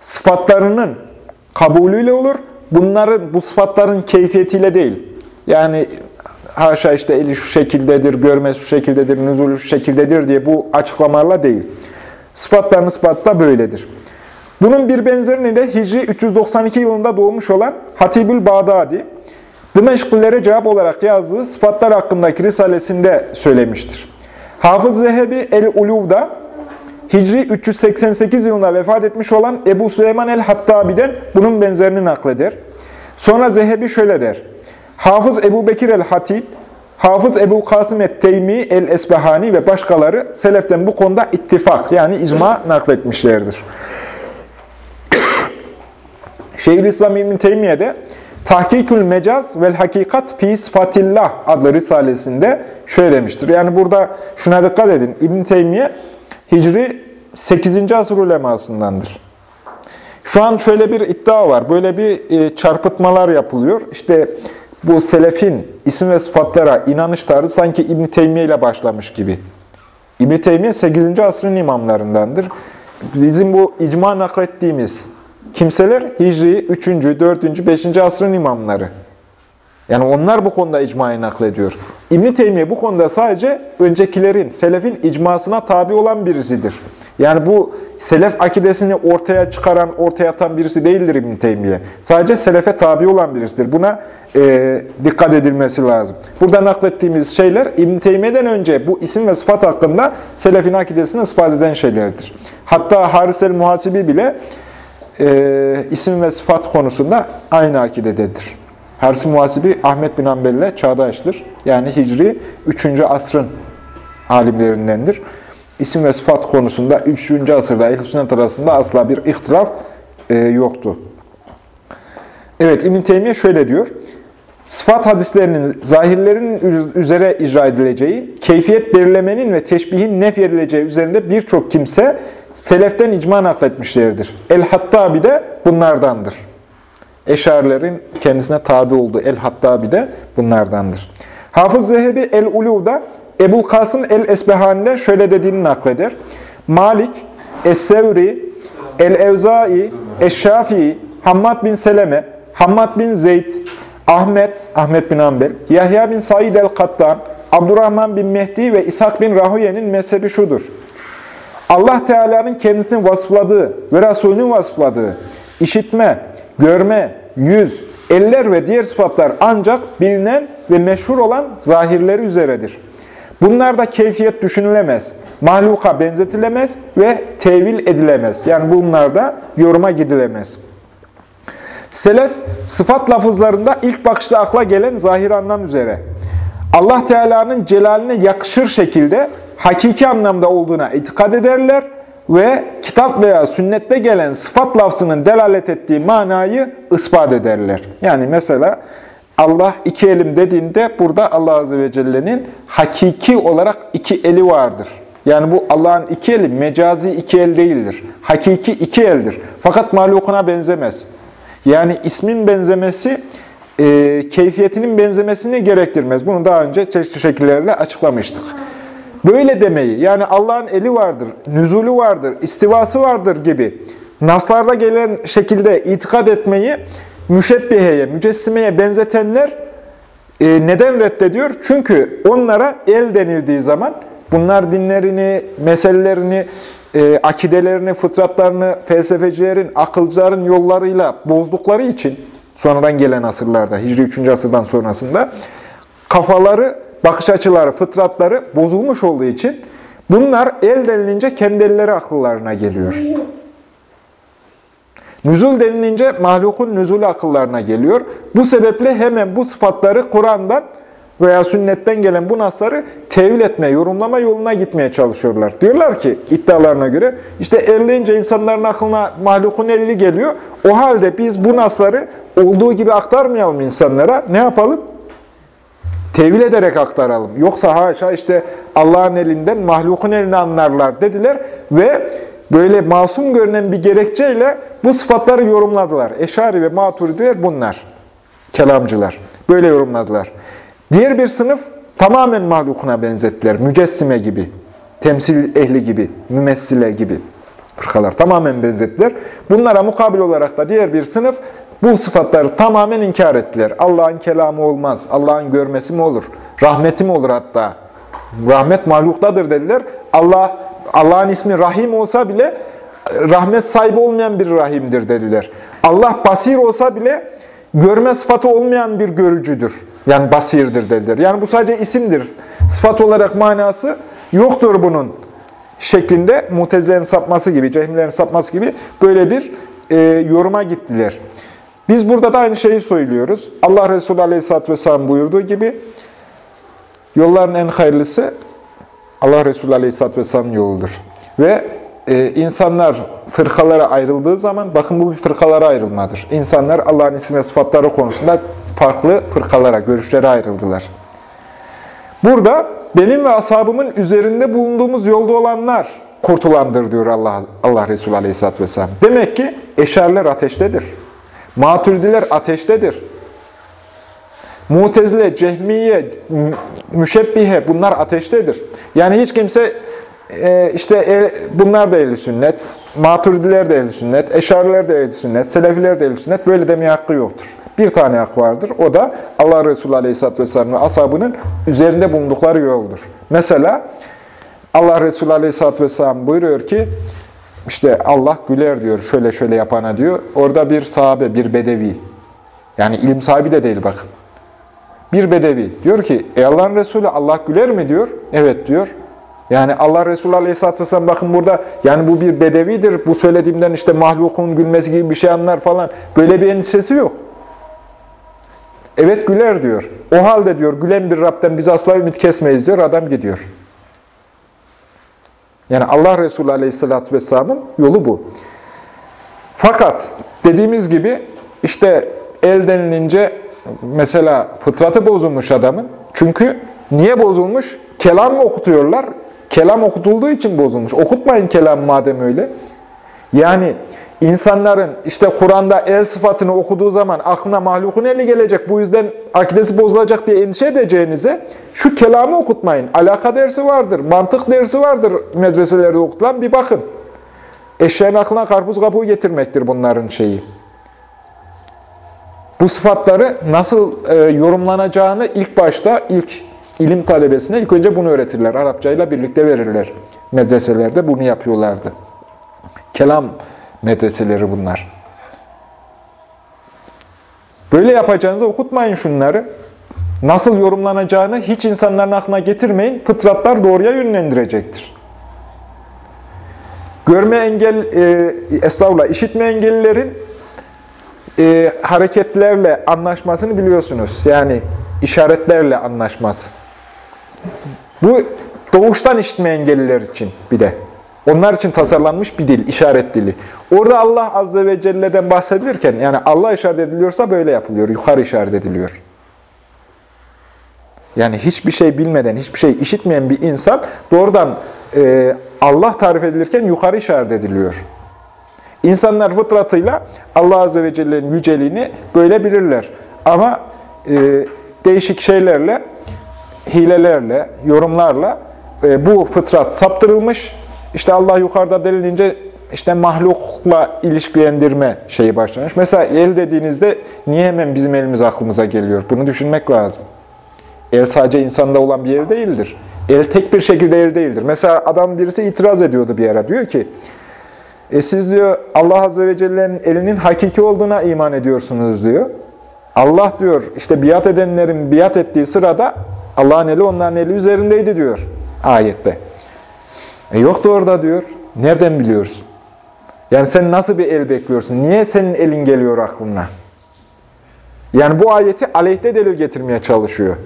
sıfatlarının kabulüyle olur. Bunların, bu sıfatların keyfiyetiyle değil. Yani haşa işte eli şu şekildedir, görmesi şu şekildedir, nüzulü şu şekildedir diye bu açıklamalarla değil. Sıfatların ispatı da böyledir. Bunun bir benzerini de Hicri 392 yılında doğmuş olan Hatibül Bağdadi, Dimeşklilere cevap olarak yazdığı sıfatlar hakkındaki risalesinde söylemiştir. Hafız Zehebi El-Uluv'da Hicri 388 yılında vefat etmiş olan Ebu Süleyman el-Hattabi'den bunun benzerini nakleder. Sonra Zehebi şöyle der. Hafız Ebu Bekir el-Hatib, Hafız Ebu Kasım et-Teymi el-Esbehani ve başkaları seleften bu konuda ittifak yani icma nakletmişlerdir. Şeyhülislam İbn Teymiye de Tahkikül Mecaz vel Hakikat fi Sıfatillah adlı risalesinde şöyle demiştir. Yani burada şuna dikkat edin. İbn Teymiye Hicri 8. asır ulemasındandır. Şu an şöyle bir iddia var. Böyle bir e, çarpıtmalar yapılıyor. İşte bu selefin isim ve sıfatlara inanış tarzı sanki İbn Teymiye ile başlamış gibi. İbn Teymiye 8. asrın imamlarındandır. Bizim bu icma naklettiğimiz kimseler Hicri 3. 4. 5. asrın imamları. Yani onlar bu konuda icmayı naklediyor. İbn Teymiye bu konuda sadece öncekilerin, selefin icmasına tabi olan birisidir. Yani bu selef akidesini ortaya çıkaran, ortaya atan birisi değildir İbn Teymiye. Sadece selefe tabi olan birisidir. Buna e, dikkat edilmesi lazım. Burada naklettiğimiz şeyler İbn Teymiye'den önce bu isim ve sıfat hakkında selefin akidesini ispat eden şeylerdir. Hatta Haris el-Muhasibi bile e, isim ve sıfat konusunda aynı akidededir. Hers-i Muhasibi Ahmet bin Hanbel ile çağdaştır. Yani Hicri 3. asrın alimlerindendir. İsim ve sıfat konusunda 3. asırda ehl sünnet arasında asla bir ihtilaf e, yoktu. Evet İbn Teymiye şöyle diyor. Sıfat hadislerinin zahirlerin üzere icra edileceği, keyfiyet belirlemenin ve teşbihin nef edileceği üzerinde birçok kimse seleften icma nakletmişlerdir. El-Hattabi de bunlardandır. Eşarilerin kendisine tabi olduğu El-Hattabi de bunlardandır. Hafız Zehebi El-Uluv'da Ebul Kasım El-Esbehani'de şöyle dediğini nakleder. Malik, Es-Sevri, El-Evzai, Eş-Şafii, Hammad bin Seleme, Hammad bin Zeyd, Ahmet, Ahmet bin Ambel, Yahya bin Said el-Kattan, Abdurrahman bin Mehdi ve İshak bin Rahuye'nin mezhebi şudur. Allah Teala'nın kendisini vasıfladığı ve Resulünün vasıfladığı işitme, görme, yüz, eller ve diğer sıfatlar ancak bilinen ve meşhur olan zahirleri üzeredir. Bunlarda keyfiyet düşünülemez, mahluka benzetilemez ve tevil edilemez. Yani bunlarda yoruma gidilemez. Selef, sıfat lafızlarında ilk bakışta akla gelen zahir anlam üzere. Allah Teala'nın celaline yakışır şekilde hakiki anlamda olduğuna itikad ederler ve kitap veya sünnette gelen sıfat lafzının delalet ettiği manayı ispat ederler. Yani mesela Allah iki elim dediğinde burada Allah Azze ve Celle'nin hakiki olarak iki eli vardır. Yani bu Allah'ın iki eli mecazi iki el değildir. Hakiki iki eldir. Fakat mahlukuna benzemez. Yani ismin benzemesi e, keyfiyetinin benzemesini gerektirmez. Bunu daha önce çeşitli şekillerle açıklamıştık. Böyle demeyi, yani Allah'ın eli vardır, nüzulü vardır, istivası vardır gibi naslarda gelen şekilde itikad etmeyi müşebbiheye, mücessimeye benzetenler e, neden reddediyor? Çünkü onlara el denildiği zaman bunlar dinlerini, meselelerini, e, akidelerini, fıtratlarını felsefecilerin, akılcıların yollarıyla bozdukları için sonradan gelen asırlarda, Hicri 3. asırdan sonrasında kafaları bakış açıları, fıtratları bozulmuş olduğu için bunlar el denilince kendi elleri akıllarına geliyor. Nüzul denilince mahlukun nüzulü akıllarına geliyor. Bu sebeple hemen bu sıfatları Kur'an'dan veya sünnetten gelen bu nasları tevil etme, yorumlama yoluna gitmeye çalışıyorlar. Diyorlar ki iddialarına göre işte el deyince insanların aklına mahlukun eli geliyor. O halde biz bu nasları olduğu gibi aktarmayalım insanlara. Ne yapalım? Tevil ederek aktaralım. Yoksa haşa işte Allah'ın elinden mahlukun elini anlarlar dediler ve böyle masum görünen bir gerekçeyle bu sıfatları yorumladılar. Eşari ve maturidiler bunlar. Kelamcılar. Böyle yorumladılar. Diğer bir sınıf tamamen mahlukuna benzettiler. Mücessime gibi, temsil ehli gibi, mümessile gibi fırkalar tamamen benzettiler. Bunlara mukabil olarak da diğer bir sınıf bu sıfatları tamamen inkar ettiler. Allah'ın kelamı olmaz, Allah'ın görmesi mi olur, rahmeti mi olur hatta? Rahmet mahluktadır dediler. Allah Allah'ın ismi Rahim olsa bile rahmet sahibi olmayan bir rahimdir dediler. Allah basir olsa bile görme sıfatı olmayan bir görücüdür. Yani basirdir dediler. Yani bu sadece isimdir. Sıfat olarak manası yoktur bunun şeklinde mutezilerin sapması gibi, cehmilerin sapması gibi böyle bir e, yoruma gittiler. Biz burada da aynı şeyi söylüyoruz. Allah Resulü Aleyhisselatü Vesselam buyurduğu gibi yolların en hayırlısı Allah Resulü Aleyhisselatü Vesselam yoludur. Ve e, insanlar fırkalara ayrıldığı zaman, bakın bu bir fırkalara ayrılmadır. İnsanlar Allah'ın isim ve sıfatları konusunda farklı fırkalara, görüşlere ayrıldılar. Burada benim ve ashabımın üzerinde bulunduğumuz yolda olanlar kurtulandır diyor Allah, Allah Resulü Aleyhisselatü Vesselam. Demek ki eşerler ateştedir. Maturidiler ateştedir. Mutezile, Cehmiye, Müşebbihe bunlar ateştedir. Yani hiç kimse e, işte el, bunlar da ehl sünnet, Maturidiler de ehl sünnet, Eşariler de ehl sünnet, Selefiler de ehl sünnet böyle demeye hakkı yoktur. Bir tane hak vardır. O da Allah Resulü Aleyhisselatü Vesselam ve ashabının üzerinde bulundukları yoldur. Mesela Allah Resulü Aleyhisselatü Vesselam buyuruyor ki işte Allah güler diyor şöyle şöyle yapana diyor. Orada bir sahabe, bir bedevi. Yani ilim sahibi de değil bakın. Bir bedevi diyor ki ey Allah'ın Resulü Allah güler mi diyor. Evet diyor. Yani Allah Resulü Aleyhisselatü Vesselam bakın burada yani bu bir bedevidir. Bu söylediğimden işte mahlukun gülmesi gibi bir şey anlar falan. Böyle bir endişesi yok. Evet güler diyor. O halde diyor gülen bir Rab'den biz asla ümit kesmeyiz diyor. Adam gidiyor. Yani Allah Resulü Aleyhisselatü Vesselam'ın yolu bu. Fakat dediğimiz gibi işte el denilince mesela fıtratı bozulmuş adamın. Çünkü niye bozulmuş? Kelam mı okutuyorlar? Kelam okutulduğu için bozulmuş. Okutmayın kelam madem öyle. Yani insanların işte Kur'an'da el sıfatını okuduğu zaman aklına mahlukun eli gelecek. Bu yüzden akidesi bozulacak diye endişe edeceğinize şu kelamı okutmayın. Alaka dersi vardır, mantık dersi vardır medreselerde okutulan bir bakın. Eşeğin aklına karpuz kabuğu getirmektir bunların şeyi. Bu sıfatları nasıl e, yorumlanacağını ilk başta ilk ilim talebesine ilk önce bunu öğretirler. Arapçayla birlikte verirler. Medreselerde bunu yapıyorlardı. Kelam medreseleri bunlar. Böyle yapacağınızı okutmayın şunları. Nasıl yorumlanacağını hiç insanların aklına getirmeyin. Fıtratlar doğruya yönlendirecektir. Görme engel, e, estağfurullah, işitme engellilerin e, hareketlerle anlaşmasını biliyorsunuz. Yani işaretlerle anlaşması. Bu doğuştan işitme engelliler için bir de. Onlar için tasarlanmış bir dil, işaret dili. Orada Allah Azze ve Celle'den bahsedilirken, yani Allah işaret ediliyorsa böyle yapılıyor, yukarı işaret ediliyor. Yani hiçbir şey bilmeden, hiçbir şey işitmeyen bir insan doğrudan e, Allah tarif edilirken yukarı işaret ediliyor. İnsanlar fıtratıyla Allah Azze ve Celle'nin yüceliğini böyle bilirler. Ama e, değişik şeylerle, hilelerle, yorumlarla e, bu fıtrat saptırılmış. İşte Allah yukarıda denilince işte mahlukla ilişkilendirme şeyi başlamış. Mesela el dediğinizde niye hemen bizim elimiz aklımıza geliyor? Bunu düşünmek lazım. El sadece insanda olan bir el değildir. El tek bir şekilde el değildir. Mesela adam birisi itiraz ediyordu bir ara. Diyor ki, e siz diyor Allah Azze ve Celle'nin elinin hakiki olduğuna iman ediyorsunuz diyor. Allah diyor işte biat edenlerin biat ettiği sırada Allah'ın eli onların eli üzerindeydi diyor ayette. E yoktu orada diyor. Nereden biliyorsun? Yani sen nasıl bir el bekliyorsun? Niye senin elin geliyor aklına? Yani bu ayeti aleyhte delil getirmeye çalışıyor.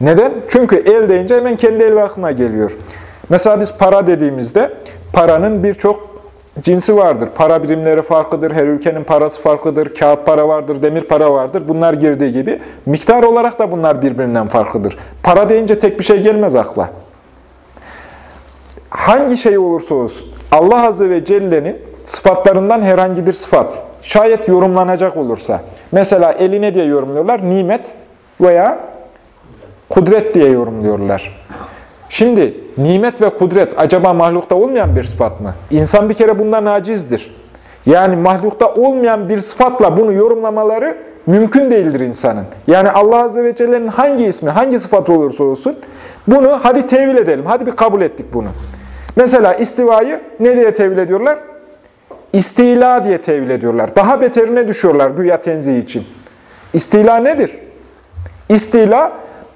Neden? Çünkü el deyince hemen kendi el aklına geliyor. Mesela biz para dediğimizde paranın birçok cinsi vardır. Para birimleri farklıdır, her ülkenin parası farklıdır, kağıt para vardır, demir para vardır. Bunlar girdiği gibi miktar olarak da bunlar birbirinden farklıdır. Para deyince tek bir şey gelmez akla. Hangi şey olursa olsun Allah Azze ve Celle'nin sıfatlarından herhangi bir sıfat şayet yorumlanacak olursa mesela eline diye yorumluyorlar? Nimet veya kudret diye yorumluyorlar. Şimdi nimet ve kudret acaba mahlukta olmayan bir sıfat mı? İnsan bir kere bundan acizdir. Yani mahlukta olmayan bir sıfatla bunu yorumlamaları mümkün değildir insanın. Yani Allah Azze ve Celle'nin hangi ismi, hangi sıfat olursa olsun bunu hadi tevil edelim, hadi bir kabul ettik bunu. Mesela istivayı ne diye tevil ediyorlar? İstila diye tevil ediyorlar. Daha beterine düşüyorlar güya tenzih için. İstila nedir? İstila,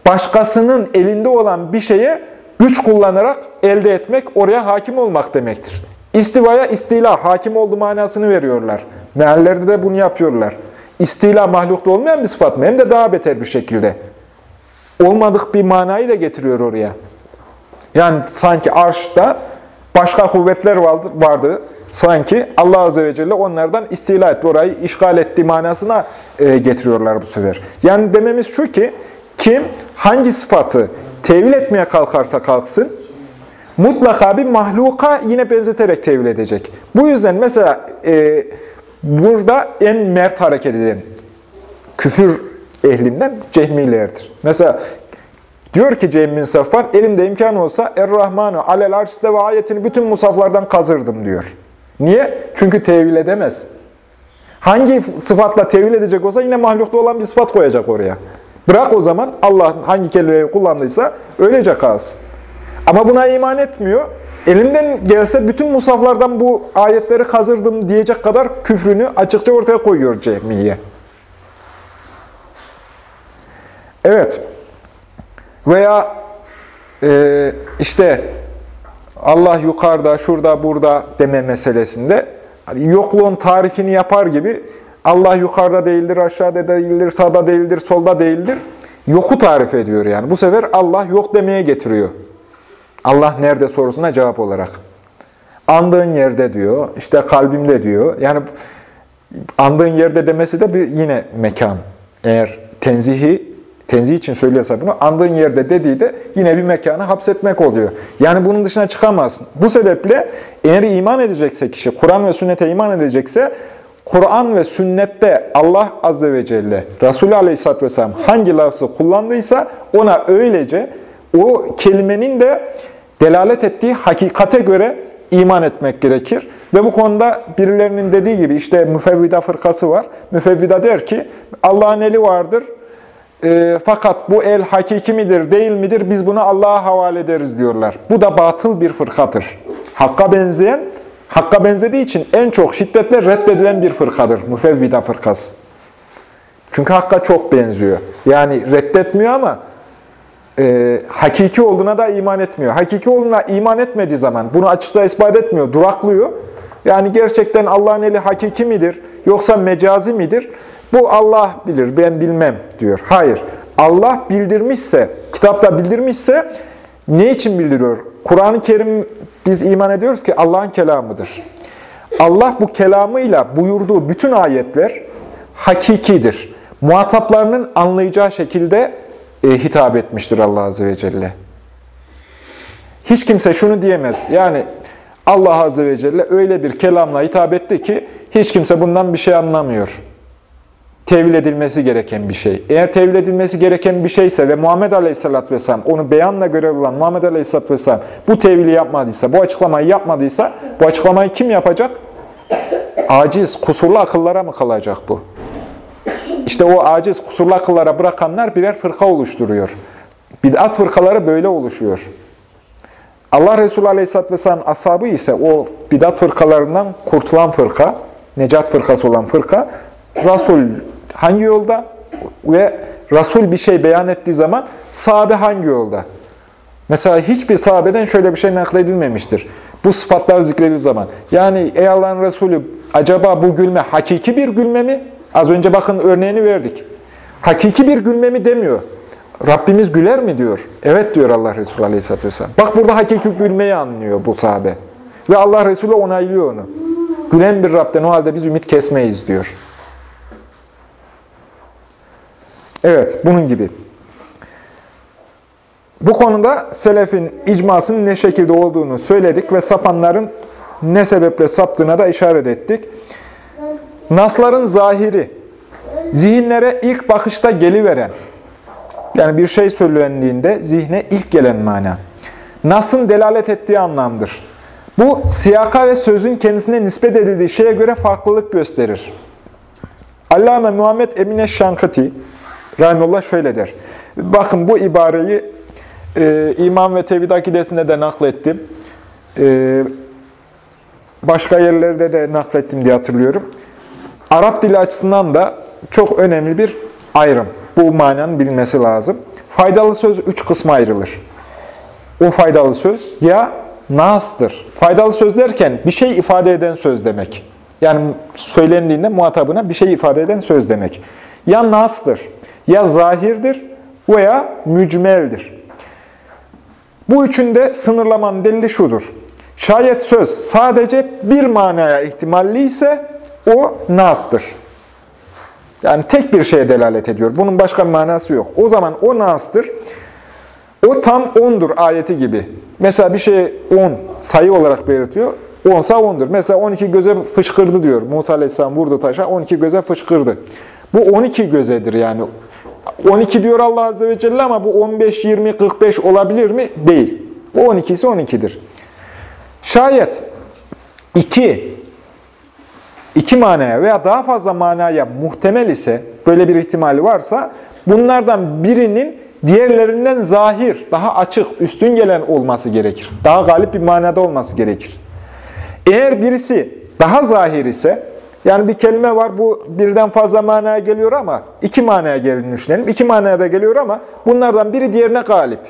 başkasının elinde olan bir şeye güç kullanarak elde etmek, oraya hakim olmak demektir. İstivaya istila, hakim olduğu manasını veriyorlar. Meallerde de bunu yapıyorlar. İstila mahlukta olmayan bir sıfat mı? Hem de daha beter bir şekilde. Olmadık bir manayı da getiriyor oraya. Yani sanki arşta başka kuvvetler vardı, vardı. Sanki Allah Azze ve Celle onlardan istila etti, orayı işgal ettiği manasına e, getiriyorlar bu sefer. Yani dememiz şu ki, kim hangi sıfatı tevil etmeye kalkarsa kalksın, mutlaka bir mahluka yine benzeterek tevil edecek. Bu yüzden mesela e, burada en mert hareket eden küfür ehlinden cehmilerdir. Mesela diyor ki Cem bin Safvan, elimde imkan olsa Er-Rahmanu alel arşiste ve ayetini bütün musaflardan kazırdım diyor. Niye? Çünkü tevil edemez. Hangi sıfatla tevil edecek olsa yine mahlukta olan bir sıfat koyacak oraya. Bırak o zaman Allah hangi kelimeyi kullandıysa öylece kalsın. Ama buna iman etmiyor. Elinden gelse bütün musaflardan bu ayetleri kazırdım diyecek kadar küfrünü açıkça ortaya koyuyor Cehmiye. Evet. Veya e, işte Allah yukarıda, şurada, burada deme meselesinde yokluğun tarifini yapar gibi Allah yukarıda değildir, aşağıda değildir, sağda değildir, solda değildir. Yoku tarif ediyor yani. Bu sefer Allah yok demeye getiriyor. Allah nerede sorusuna cevap olarak. Andığın yerde diyor, işte kalbimde diyor. Yani andığın yerde demesi de bir yine mekan. Eğer tenzihi, tenzih için söylüyorsa bunu, andığın yerde dediği de yine bir mekanı hapsetmek oluyor. Yani bunun dışına çıkamazsın. Bu sebeple eğer iman edecekse kişi, Kur'an ve sünnete iman edecekse, Kur'an ve sünnette Allah Azze ve Celle, Resulü Aleyhisselatü Vesselam hangi lafzı kullandıysa ona öylece o kelimenin de delalet ettiği hakikate göre iman etmek gerekir. Ve bu konuda birilerinin dediği gibi işte müfevvida fırkası var. Müfevvida der ki Allah'ın eli vardır e, fakat bu el hakiki midir değil midir biz bunu Allah'a havale ederiz diyorlar. Bu da batıl bir fırkadır. Hakka benzeyen Hakka benzediği için en çok şiddetle reddedilen bir fırkadır. Müfevvida fırkası. Çünkü Hakka çok benziyor. Yani reddetmiyor ama e, hakiki olduğuna da iman etmiyor. Hakiki olduğuna iman etmediği zaman bunu açıkça ispat etmiyor, duraklıyor. Yani gerçekten Allah'ın eli hakiki midir yoksa mecazi midir? Bu Allah bilir, ben bilmem diyor. Hayır. Allah bildirmişse, kitapta bildirmişse ne için bildiriyor? Kur'an-ı Kerim biz iman ediyoruz ki Allah'ın kelamıdır. Allah bu kelamıyla buyurduğu bütün ayetler hakikidir. Muhataplarının anlayacağı şekilde hitap etmiştir Allah Azze ve Celle. Hiç kimse şunu diyemez. Yani Allah Azze ve Celle öyle bir kelamla hitap etti ki hiç kimse bundan bir şey anlamıyor tevil edilmesi gereken bir şey. Eğer tevil edilmesi gereken bir şeyse ve Muhammed Aleyhisselatü Vesselam onu beyanla görevli olan Muhammed Aleyhisselatü Vesselam bu tevili yapmadıysa, bu açıklamayı yapmadıysa bu açıklamayı kim yapacak? Aciz, kusurlu akıllara mı kalacak bu? İşte o aciz, kusurlu akıllara bırakanlar birer fırka oluşturuyor. Bid'at fırkaları böyle oluşuyor. Allah Resulü Aleyhisselatü Vesselam ashabı ise o bidat fırkalarından kurtulan fırka, necat fırkası olan fırka, Resul hangi yolda ve Resul bir şey beyan ettiği zaman sahabe hangi yolda? Mesela hiçbir sahabeden şöyle bir şey nakledilmemiştir. Bu sıfatlar zikredildiği zaman. Yani ey Allah'ın Resulü acaba bu gülme hakiki bir gülme mi? Az önce bakın örneğini verdik. Hakiki bir gülme mi demiyor. Rabbimiz güler mi diyor. Evet diyor Allah Resulü Aleyhisselatü Vesselam. Bak burada hakiki gülmeyi anlıyor bu sahabe. Ve Allah Resulü onaylıyor onu. Gülen bir Rab'den o halde biz ümit kesmeyiz diyor. Evet, bunun gibi. Bu konuda selefin icmasının ne şekilde olduğunu söyledik ve sapanların ne sebeple saptığına da işaret ettik. Nasların zahiri, zihinlere ilk bakışta geliveren, yani bir şey söylendiğinde zihne ilk gelen mana. Nas'ın delalet ettiği anlamdır. Bu siyaka ve sözün kendisine nispet edildiği şeye göre farklılık gösterir. Allame Muhammed Emine Şankıti, Rahimullah şöyle der. Bakın bu ibareyi e, İmam ve Tevhid Akidesi'nde de naklettim. E, başka yerlerde de naklettim diye hatırlıyorum. Arap dili açısından da çok önemli bir ayrım. Bu mananın bilmesi lazım. Faydalı söz üç kısma ayrılır. O faydalı söz ya nas'tır. Faydalı söz derken bir şey ifade eden söz demek. Yani söylendiğinde muhatabına bir şey ifade eden söz demek. Ya nas'tır, ya zahirdir veya mücmeldir. Bu üçünde sınırlamanın delili şudur. Şayet söz sadece bir manaya ihtimalli ise o nas'tır. Yani tek bir şeye delalet ediyor. Bunun başka bir manası yok. O zaman o nas'tır. O tam ondur ayeti gibi. Mesela bir şey on sayı olarak belirtiyor. Onsa ondur. Mesela 12 göze fışkırdı diyor. Musa Aleyhisselam vurdu taşa 12 göze fışkırdı. Bu 12 gözedir yani. 12 diyor Allah Azze ve Celle ama bu 15, 20, 45 olabilir mi? Değil. O 12 ise 12'dir. Şayet 2, iki manaya veya daha fazla manaya muhtemel ise, böyle bir ihtimali varsa, bunlardan birinin diğerlerinden zahir, daha açık, üstün gelen olması gerekir. Daha galip bir manada olması gerekir. Eğer birisi daha zahir ise, yani bir kelime var bu birden fazla manaya geliyor ama iki manaya geldiğini düşünelim. İki manaya da geliyor ama bunlardan biri diğerine galip.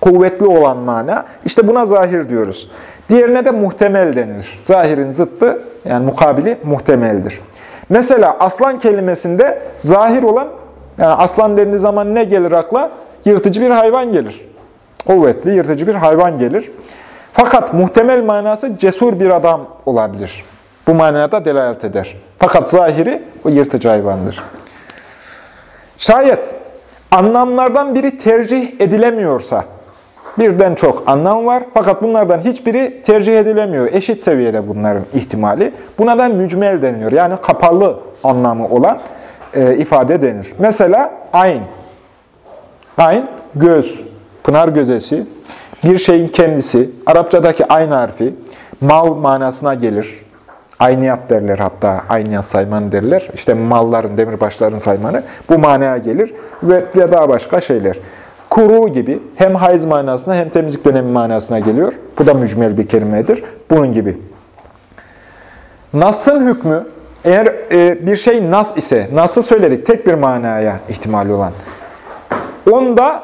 Kuvvetli olan mana. İşte buna zahir diyoruz. Diğerine de muhtemel denilir. Zahirin zıttı yani mukabili muhtemeldir. Mesela aslan kelimesinde zahir olan, yani aslan dendiği zaman ne gelir akla? Yırtıcı bir hayvan gelir. Kuvvetli, yırtıcı bir hayvan gelir. Fakat muhtemel manası cesur bir adam olabilir. Bu manada delalet eder. Fakat zahiri o yırtıcı hayvandır. Şayet anlamlardan biri tercih edilemiyorsa, birden çok anlam var fakat bunlardan hiçbiri tercih edilemiyor. Eşit seviyede bunların ihtimali. Buna da mücmel deniliyor. Yani kapalı anlamı olan e, ifade denir. Mesela ayn. Ayn, göz, pınar gözesi, bir şeyin kendisi, Arapçadaki ayn harfi, mal manasına gelir. Ayniyat derler hatta, ayniyat saymanı derler. İşte malların, demirbaşların saymanı bu manaya gelir ve, ve daha başka şeyler. Kuru gibi hem hayız manasına hem temizlik dönemi manasına geliyor. Bu da mücmel bir kelimedir. Bunun gibi. Nas'ın hükmü, eğer e, bir şey nas ise, nas'ı söyledik tek bir manaya ihtimali olan. Onda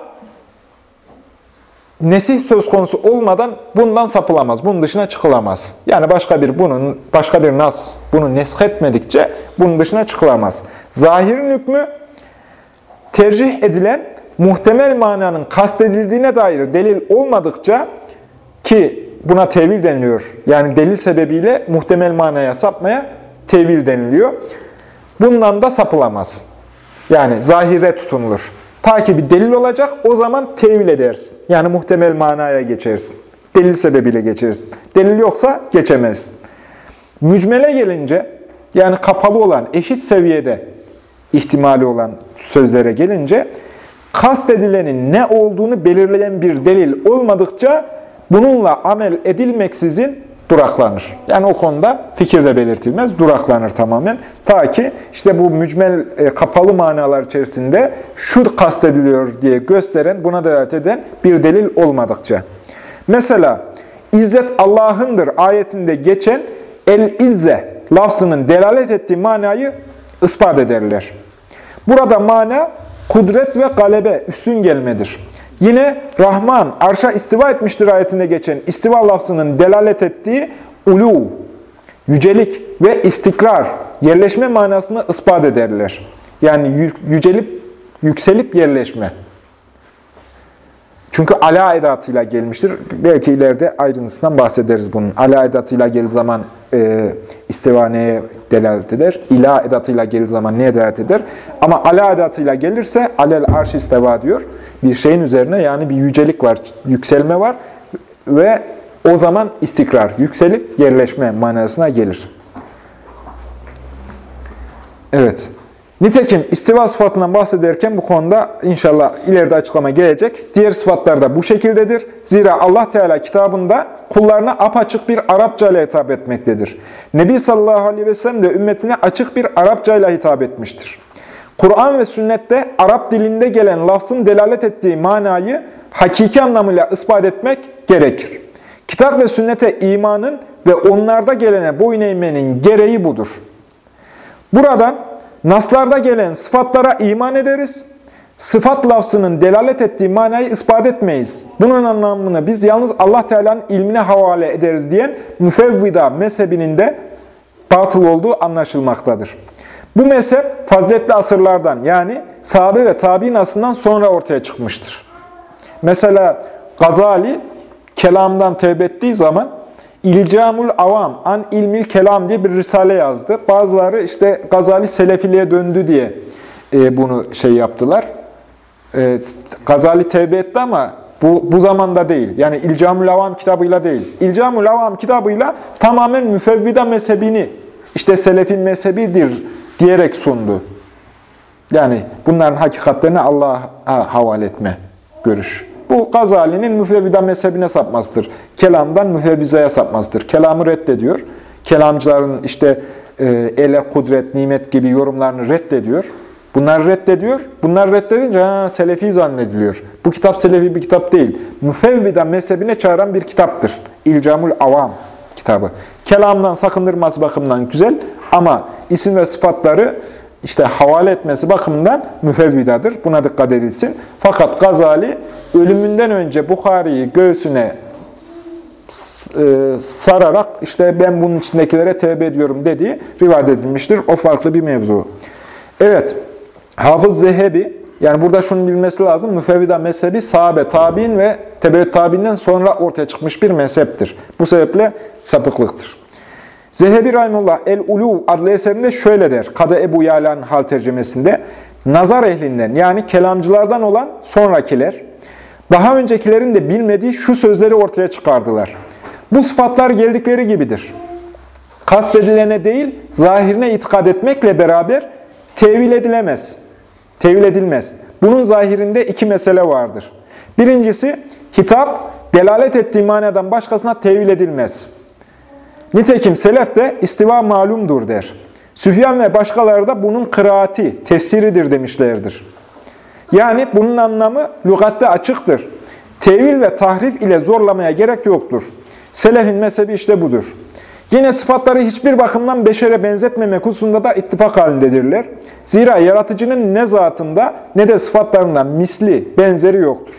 nesih söz konusu olmadan bundan sapılamaz, bunun dışına çıkılamaz. Yani başka bir bunun başka bir nas bunu neshetmedikçe bunun dışına çıkılamaz. Zahirin hükmü tercih edilen muhtemel mananın kastedildiğine dair delil olmadıkça ki buna tevil deniliyor. Yani delil sebebiyle muhtemel manaya sapmaya tevil deniliyor. Bundan da sapılamaz. Yani zahire tutunulur. Ta ki bir delil olacak, o zaman tevil edersin. Yani muhtemel manaya geçersin. Delil sebebiyle geçersin. Delil yoksa geçemezsin. Mücmele gelince, yani kapalı olan, eşit seviyede ihtimali olan sözlere gelince, kastedilenin ne olduğunu belirleyen bir delil olmadıkça bununla amel edilmeksizin duraklanır. Yani o konuda fikir de belirtilmez, duraklanır tamamen. Ta ki işte bu mücmel e, kapalı manalar içerisinde şu kastediliyor diye gösteren, buna delalet eden bir delil olmadıkça. Mesela İzzet Allah'ındır ayetinde geçen el-izze lafzının delalet ettiği manayı ispat ederler. Burada mana kudret ve galebe, üstün gelmedir. Yine Rahman arşa istiva etmiştir ayetinde geçen istiva lafzının delalet ettiği ulu, yücelik ve istikrar, yerleşme manasını ispat ederler. Yani yücelip, yükselip yerleşme. Çünkü ala edatıyla gelmiştir. Belki ileride ayrıntısından bahsederiz bunun. Ala edatıyla geldiği zaman e, istiva neye delalet eder? İla edatıyla geldiği zaman neye delalet eder? Ama ala edatıyla gelirse alel arş isteva diyor. Bir şeyin üzerine yani bir yücelik var, yükselme var ve o zaman istikrar, yükselip yerleşme manasına gelir. Evet. Nitekim istiva sıfatından bahsederken bu konuda inşallah ileride açıklama gelecek. Diğer sıfatlar da bu şekildedir. Zira Allah Teala kitabında kullarına apaçık bir Arapça ile hitap etmektedir. Nebi sallallahu aleyhi ve sellem de ümmetine açık bir Arapça ile hitap etmiştir. Kur'an ve sünnette Arap dilinde gelen lafzın delalet ettiği manayı hakiki anlamıyla ispat etmek gerekir. Kitap ve sünnete imanın ve onlarda gelene boyun eğmenin gereği budur. Buradan Naslarda gelen sıfatlara iman ederiz. Sıfat lafzının delalet ettiği manayı ispat etmeyiz. Bunun anlamını biz yalnız Allah Teala'nın ilmine havale ederiz diyen müfevvida mezhebinin de batıl olduğu anlaşılmaktadır. Bu mezhep faziletli asırlardan yani sahabe ve tabi'in asrından sonra ortaya çıkmıştır. Mesela Gazali kelamdan tevbe ettiği zaman İlcamul Avam an ilmil kelam diye bir risale yazdı. Bazıları işte Gazali Selefiliğe döndü diye e, bunu şey yaptılar. E, Gazali tevbe etti ama bu, bu zamanda değil. Yani İlcamul Avam kitabıyla değil. İlcamul Avam kitabıyla tamamen müfevvida mezhebini, işte Selefin mezhebidir diyerek sundu. Yani bunların hakikatlerini Allah'a havale etme görüş. Bu Gazali'nin müfevvida mezhebine sapmasıdır. Kelamdan müfevvizaya sapmasıdır. Kelamı reddediyor. Kelamcıların işte e, ele, kudret, nimet gibi yorumlarını reddediyor. Bunları reddediyor. Bunlar reddedince ha, Selefi zannediliyor. Bu kitap Selefi bir kitap değil. Müfevvida mezhebine çağıran bir kitaptır. İlcamul Avam kitabı. Kelamdan sakındırması bakımından güzel ama isim ve sıfatları işte havale etmesi bakımından müfevvidadır. Buna dikkat edilsin. Fakat Gazali ölümünden önce Bukhari'yi göğsüne e, sararak işte ben bunun içindekilere tevbe ediyorum dediği rivayet edilmiştir. O farklı bir mevzu. Evet, Hafız Zehebi, yani burada şunu bilmesi lazım, müfevvida mezhebi sahabe, tabi'in ve tebeyyüt tabi'inden sonra ortaya çıkmış bir mezheptir. Bu sebeple sapıklıktır. Zehebi Rahimullah El-Ulu adlı eserinde şöyle der, Kadı Ebu Yala'nın hal tercümesinde, nazar ehlinden yani kelamcılardan olan sonrakiler, daha öncekilerin de bilmediği şu sözleri ortaya çıkardılar. Bu sıfatlar geldikleri gibidir. Kastedilene değil, zahirine itikad etmekle beraber tevil edilemez. Tevil edilmez. Bunun zahirinde iki mesele vardır. Birincisi, hitap, delalet ettiği manadan başkasına tevil edilmez. Nitekim selef de istiva malumdur der. Süfyan ve başkaları da bunun kıraati, tefsiridir demişlerdir. Yani bunun anlamı lügatte açıktır. Tevil ve tahrif ile zorlamaya gerek yoktur. Selefin mezhebi işte budur. Yine sıfatları hiçbir bakımdan beşere benzetmemek hususunda da ittifak halindedirler. Zira yaratıcının ne zatında ne de sıfatlarından misli, benzeri yoktur.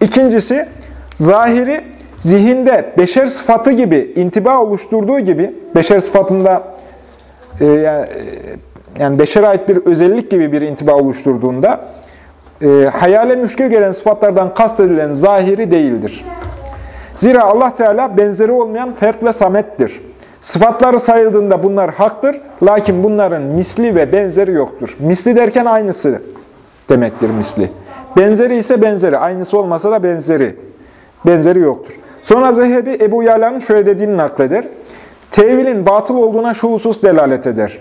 İkincisi, zahiri zihinde beşer sıfatı gibi intiba oluşturduğu gibi, beşer sıfatında e, yani beşere ait bir özellik gibi bir intiba oluşturduğunda, e, hayale müşkil gelen sıfatlardan kastedilen zahiri değildir. Zira Allah Teala benzeri olmayan fert ve samettir. Sıfatları sayıldığında bunlar haktır, lakin bunların misli ve benzeri yoktur. Misli derken aynısı demektir misli. Benzeri ise benzeri, aynısı olmasa da benzeri. Benzeri yoktur. Sonra Zehebi Ebu Yala'nın şöyle dediğini nakleder. Tevilin batıl olduğuna şu husus delalet eder.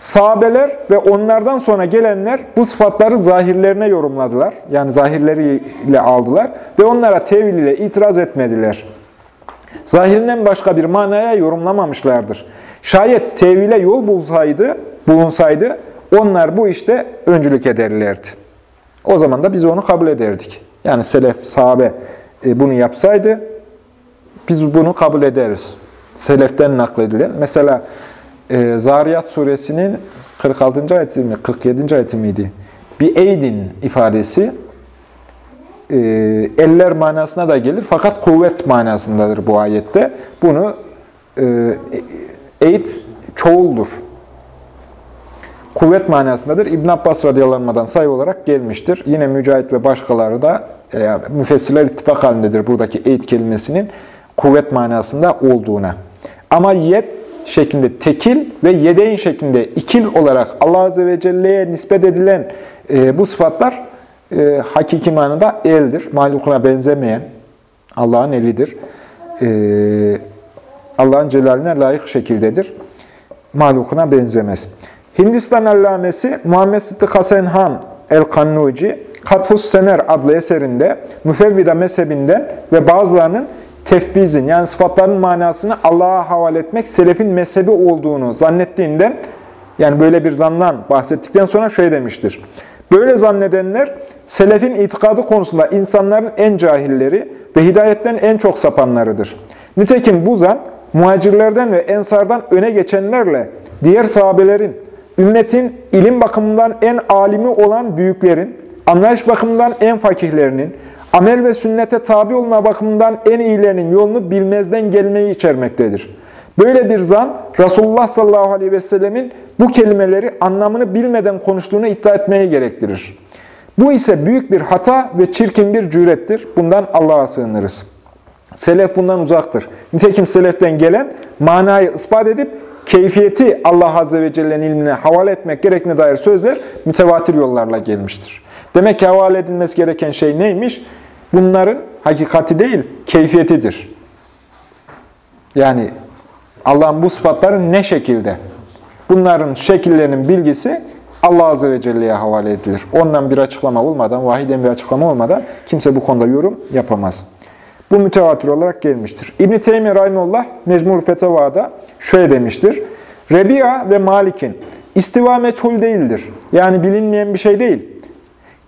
Sahabeler ve onlardan sonra gelenler bu sıfatları zahirlerine yorumladılar. Yani zahirleriyle aldılar ve onlara tevil ile itiraz etmediler. Zahirinden başka bir manaya yorumlamamışlardır. Şayet tevile yol bulsaydı, bulunsaydı onlar bu işte öncülük ederlerdi. O zaman da biz onu kabul ederdik. Yani selef, sahabe e, bunu yapsaydı biz bunu kabul ederiz. Seleften nakledilen. Mesela e, Zariyat suresinin 46. ayeti mi, 47. ayeti miydi? Bir eydin ifadesi e, eller manasına da gelir fakat kuvvet manasındadır bu ayette. Bunu e, eğit çoğuldur. Kuvvet manasındadır. İbn Abbas radıyallahu sayı olarak gelmiştir. Yine Mücahit ve başkaları da e, müfessirler ittifak halindedir buradaki eğit kelimesinin kuvvet manasında olduğuna. Ama yet şeklinde tekil ve yedeyn şeklinde ikil olarak Allah Azze ve Celle'ye nispet edilen e, bu sıfatlar e, hakiki manada eldir. Mahlukuna benzemeyen Allah'ın elidir. E, Allah'ın celaline layık şekildedir. Mahlukuna benzemez. Hindistan allamesi Muhammed Sıddık Hasan Han el-Kannuci, Katfus Semer adlı eserinde müfevvida mezhebinden ve bazılarının tefvizin yani sıfatların manasını Allah'a havale etmek selefin mezhebi olduğunu zannettiğinden yani böyle bir zandan bahsettikten sonra şöyle demiştir. Böyle zannedenler selefin itikadı konusunda insanların en cahilleri ve hidayetten en çok sapanlarıdır. Nitekim bu zan muhacirlerden ve ensardan öne geçenlerle diğer sahabelerin, ümmetin ilim bakımından en alimi olan büyüklerin, anlayış bakımından en fakihlerinin, amel ve sünnete tabi olma bakımından en iyilerinin yolunu bilmezden gelmeyi içermektedir. Böyle bir zan, Resulullah sallallahu aleyhi ve sellemin bu kelimeleri anlamını bilmeden konuştuğunu iddia etmeye gerektirir. Bu ise büyük bir hata ve çirkin bir cürettir. Bundan Allah'a sığınırız. Selef bundan uzaktır. Nitekim seleften gelen manayı ispat edip keyfiyeti Allah Azze ve Celle'nin ilmine havale etmek gerektiğine dair sözler mütevatir yollarla gelmiştir. Demek ki havale edilmesi gereken şey neymiş? Bunların hakikati değil, keyfiyetidir. Yani Allah'ın bu sıfatları ne şekilde? Bunların şekillerinin bilgisi Allah Azze ve Celle'ye havale edilir. Ondan bir açıklama olmadan, vahiden bir açıklama olmadan kimse bu konuda yorum yapamaz. Bu mütevatir olarak gelmiştir. İbn-i Teymi Rahimullah Mecmur Fetava'da şöyle demiştir. Rebi'a ve Malik'in istiva meçhul değildir. Yani bilinmeyen bir şey değil.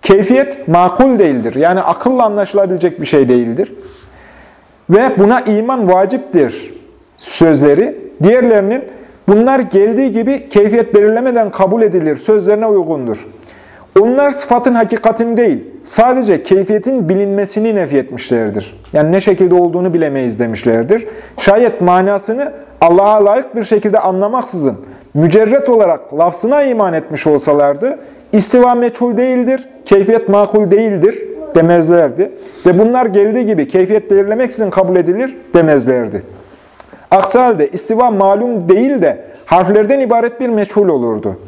Keyfiyet makul değildir. Yani akılla anlaşılabilecek bir şey değildir. Ve buna iman vaciptir sözleri. Diğerlerinin bunlar geldiği gibi keyfiyet belirlemeden kabul edilir sözlerine uygundur. Onlar sıfatın hakikatini değil, sadece keyfiyetin bilinmesini nefyetmişlerdir. Yani ne şekilde olduğunu bilemeyiz demişlerdir. Şayet manasını Allah'a layık bir şekilde anlamaksızın, mücerret olarak lafzına iman etmiş olsalardı, istiva meçhul değildir, keyfiyet makul değildir demezlerdi. Ve bunlar geldiği gibi keyfiyet belirlemeksizin kabul edilir demezlerdi. Aksi halde istiva malum değil de harflerden ibaret bir meçhul olurdu.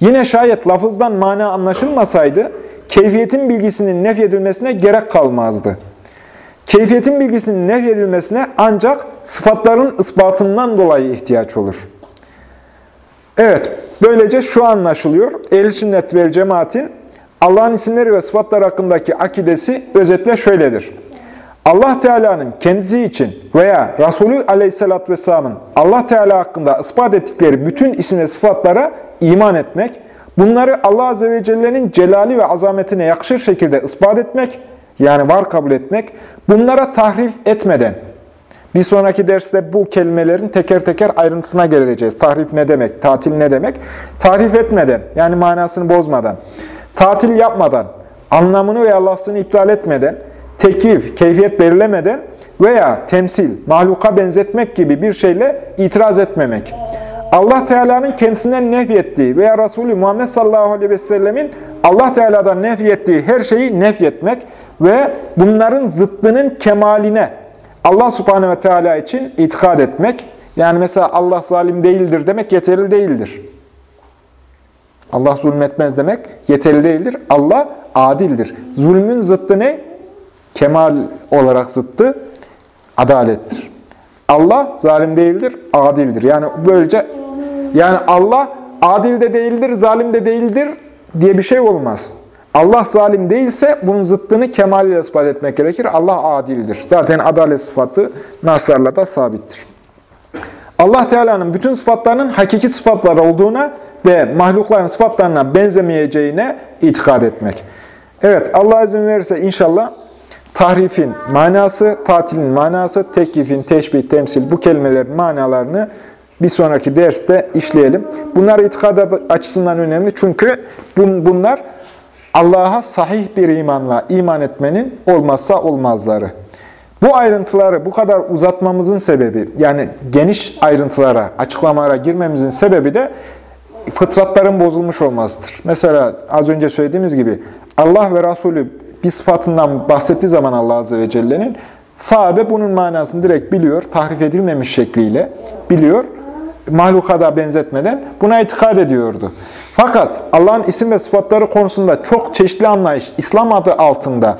Yine şayet lafızdan mana anlaşılmasaydı, keyfiyetin bilgisinin nefyedilmesine gerek kalmazdı. Keyfiyetin bilgisinin nefyedilmesine ancak sıfatların ispatından dolayı ihtiyaç olur. Evet, böylece şu anlaşılıyor. Ehl-i sünnet ve cemaatin Allah'ın isimleri ve sıfatlar hakkındaki akidesi özetle şöyledir. Allah Teala'nın kendisi için veya Resulü Aleyhisselatü Vesselam'ın Allah Teala hakkında ispat ettikleri bütün isim ve sıfatlara iman etmek, bunları Allah Azze ve Celle'nin celali ve azametine yakışır şekilde ispat etmek, yani var kabul etmek, bunlara tahrif etmeden, bir sonraki derste bu kelimelerin teker teker ayrıntısına geleceğiz. Tahrif ne demek, tatil ne demek? Tahrif etmeden, yani manasını bozmadan, tatil yapmadan, anlamını veya lafzını iptal etmeden, tekif, keyfiyet belirlemeden veya temsil, mahluka benzetmek gibi bir şeyle itiraz etmemek. Allah Teala'nın kendisinden nefyettiği veya Resulü Muhammed sallallahu aleyhi ve sellemin Allah Teala'dan nefyettiği her şeyi nefyetmek ve bunların zıttının kemaline Allah subhanehu ve teala için itikad etmek. Yani mesela Allah zalim değildir demek yeterli değildir. Allah zulmetmez demek yeterli değildir. Allah adildir. Zulmün zıttı ne? Kemal olarak zıttı adalettir. Allah zalim değildir, adildir. Yani böylece yani Allah adil de değildir, zalim de değildir diye bir şey olmaz. Allah zalim değilse bunun zıttını kemal ile ispat etmek gerekir. Allah adildir. Zaten adalet sıfatı naslarla da sabittir. Allah Teala'nın bütün sıfatlarının hakiki sıfatlar olduğuna ve mahlukların sıfatlarına benzemeyeceğine itikad etmek. Evet, Allah izin verirse inşallah tahrifin manası, tatilin manası, teklifin, teşbih, temsil bu kelimelerin manalarını bir sonraki derste işleyelim. Bunlar itikad açısından önemli çünkü bunlar Allah'a sahih bir imanla iman etmenin olmazsa olmazları. Bu ayrıntıları bu kadar uzatmamızın sebebi, yani geniş ayrıntılara, açıklamalara girmemizin sebebi de fıtratların bozulmuş olmasıdır. Mesela az önce söylediğimiz gibi Allah ve Resulü bir sıfatından bahsettiği zaman Allah Azze ve Celle'nin sahabe bunun manasını direkt biliyor, tahrif edilmemiş şekliyle biliyor, mahlukada benzetmeden buna itikad ediyordu. Fakat Allah'ın isim ve sıfatları konusunda çok çeşitli anlayış, İslam adı altında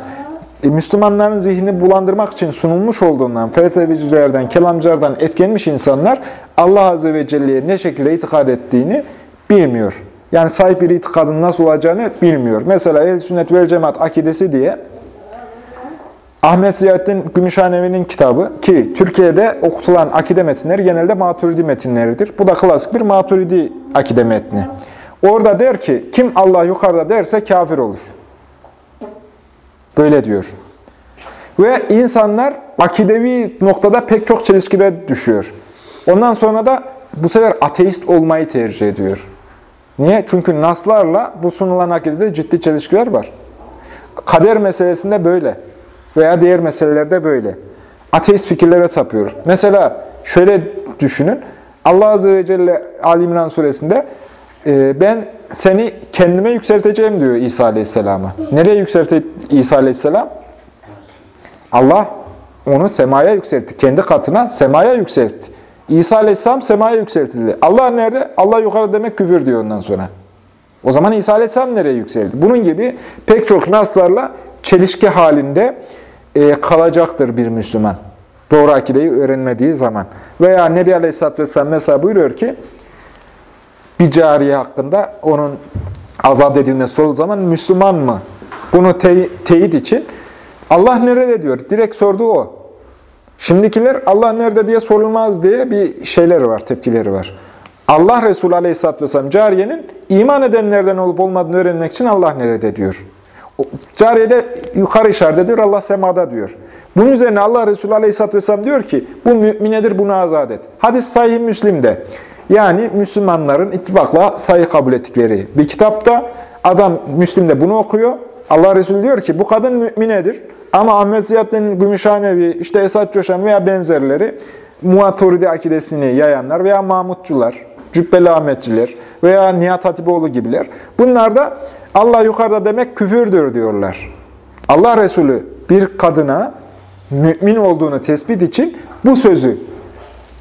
e, Müslümanların zihnini bulandırmak için sunulmuş olduğundan, felsefecilerden, kelamcılardan etkilenmiş insanlar Allah Azze ve Celle'ye ne şekilde itikad ettiğini bilmiyor. Yani sahip bir itikadın nasıl olacağını bilmiyor. Mesela el sünnet vel cemaat akidesi diye Ahmet Ziyaddin Gümüşhanevi'nin kitabı ki Türkiye'de okutulan akide metinleri genelde maturidi metinleridir. Bu da klasik bir maturidi akide metni. Orada der ki kim Allah yukarıda derse kafir olur. Böyle diyor. Ve insanlar akidevi noktada pek çok çelişkilere düşüyor. Ondan sonra da bu sefer ateist olmayı tercih ediyor. Niye? Çünkü naslarla bu sunulan akidede ciddi çelişkiler var. Kader meselesinde böyle veya diğer meselelerde böyle. Ateist fikirlere sapıyor. Mesela şöyle düşünün. Allah Azze ve Celle Ali İmran suresinde ben seni kendime yükselteceğim diyor İsa Aleyhisselam'a. Nereye yükseltti İsa Aleyhisselam? Allah onu semaya yükseltti. Kendi katına semaya yükseltti. İsa Aleyhisselam semaya yükseltildi. Allah nerede? Allah yukarı demek küfür diyor ondan sonra. O zaman İsa Aleyhisselam nereye yükseldi? Bunun gibi pek çok naslarla çelişki halinde e, kalacaktır bir Müslüman. Doğru akideyi öğrenmediği zaman. Veya Nebi Aleyhisselatü Vesselam mesela buyuruyor ki, bir cariye hakkında onun azat edilmesi olduğu zaman Müslüman mı? Bunu te teyit için Allah nerede diyor. Direkt sorduğu o. Şimdikiler Allah nerede diye sorulmaz diye bir şeyleri var, tepkileri var. Allah Resulü Aleyhisselatü Vesselam cariyenin iman edenlerden olup olmadığını öğrenmek için Allah nerede diyor. Cariyede yukarı işaret ediyor, Allah semada diyor. Bunun üzerine Allah Resulü Aleyhisselatü Vesselam diyor ki, bu müminedir, bunu azat et. Hadis sahih Müslim'de. Yani Müslümanların ittifakla sayı kabul ettikleri bir kitapta adam Müslim'de bunu okuyor. Allah Resulü diyor ki bu kadın müminedir. Ama Ahmet Ziyaddin Gümüşhanevi, işte Esad Coşan veya benzerleri Muaturidi akidesini yayanlar veya Mahmutçular, Cübbeli Ahmetçiler veya Nihat Hatipoğlu gibiler. Bunlar da Allah yukarıda demek küfürdür diyorlar. Allah Resulü bir kadına mümin olduğunu tespit için bu sözü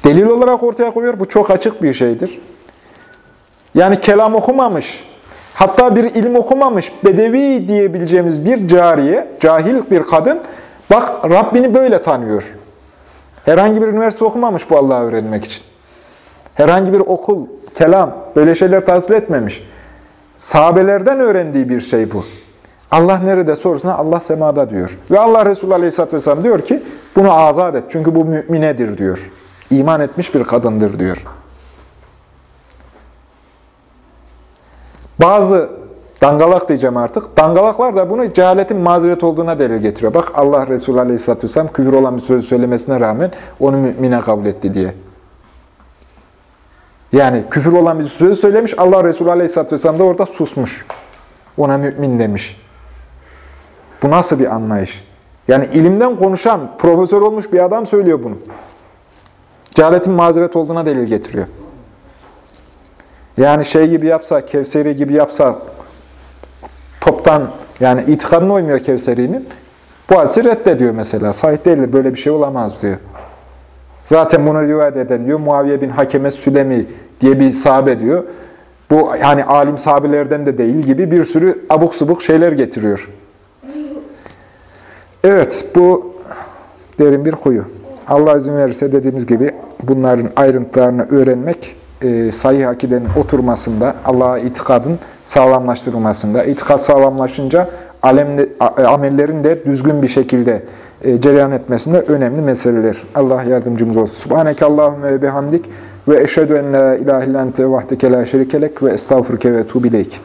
delil olarak ortaya koyuyor. Bu çok açık bir şeydir. Yani kelam okumamış, hatta bir ilim okumamış, bedevi diyebileceğimiz bir cariye, cahil bir kadın, bak Rabbini böyle tanıyor. Herhangi bir üniversite okumamış bu Allah'ı öğrenmek için. Herhangi bir okul, kelam, böyle şeyler tahsil etmemiş. Sahabelerden öğrendiği bir şey bu. Allah nerede sorusuna Allah semada diyor. Ve Allah Resulü Aleyhisselatü Vesselam diyor ki bunu azat et. Çünkü bu müminedir diyor. İman etmiş bir kadındır diyor. Bazı dangalak diyeceğim artık. Dangalaklar da bunu cehaletin mazeret olduğuna delil getiriyor. Bak Allah Resulü Aleyhisselatü Vesselam küfür olan bir söz söylemesine rağmen onu mümine kabul etti diye. Yani küfür olan bir söz söylemiş, Allah Resulü Aleyhisselatü Vesselam da orada susmuş. Ona mümin demiş. Bu nasıl bir anlayış? Yani ilimden konuşan, profesör olmuş bir adam söylüyor bunu. Cehaletin mazeret olduğuna delil getiriyor. Yani şey gibi yapsa, Kevseri gibi yapsa, toptan, yani itikadına uymuyor Kevseri'nin, bu hadisi reddediyor mesela. Sahih değil, böyle bir şey olamaz diyor. Zaten bunu rivayet eden diyor, Muaviye bin Hakeme Sülemi diye bir sahabe diyor. Bu hani alim sahabelerden de değil gibi bir sürü abuk subuk şeyler getiriyor. Evet, bu derin bir kuyu. Allah izin verirse dediğimiz gibi bunların ayrıntılarını öğrenmek, e, sahih akidenin oturmasında, Allah'a itikadın sağlamlaştırılmasında, itikat sağlamlaşınca alemle, amellerin de düzgün bir şekilde e, cereyan etmesinde önemli meseleler. Allah yardımcımız olsun. Subhaneke Allahümme ve bihamdik ve eşhedü en la ilahe illan te vahdeke la şerikelek ve estağfurke ve tuğbileyk.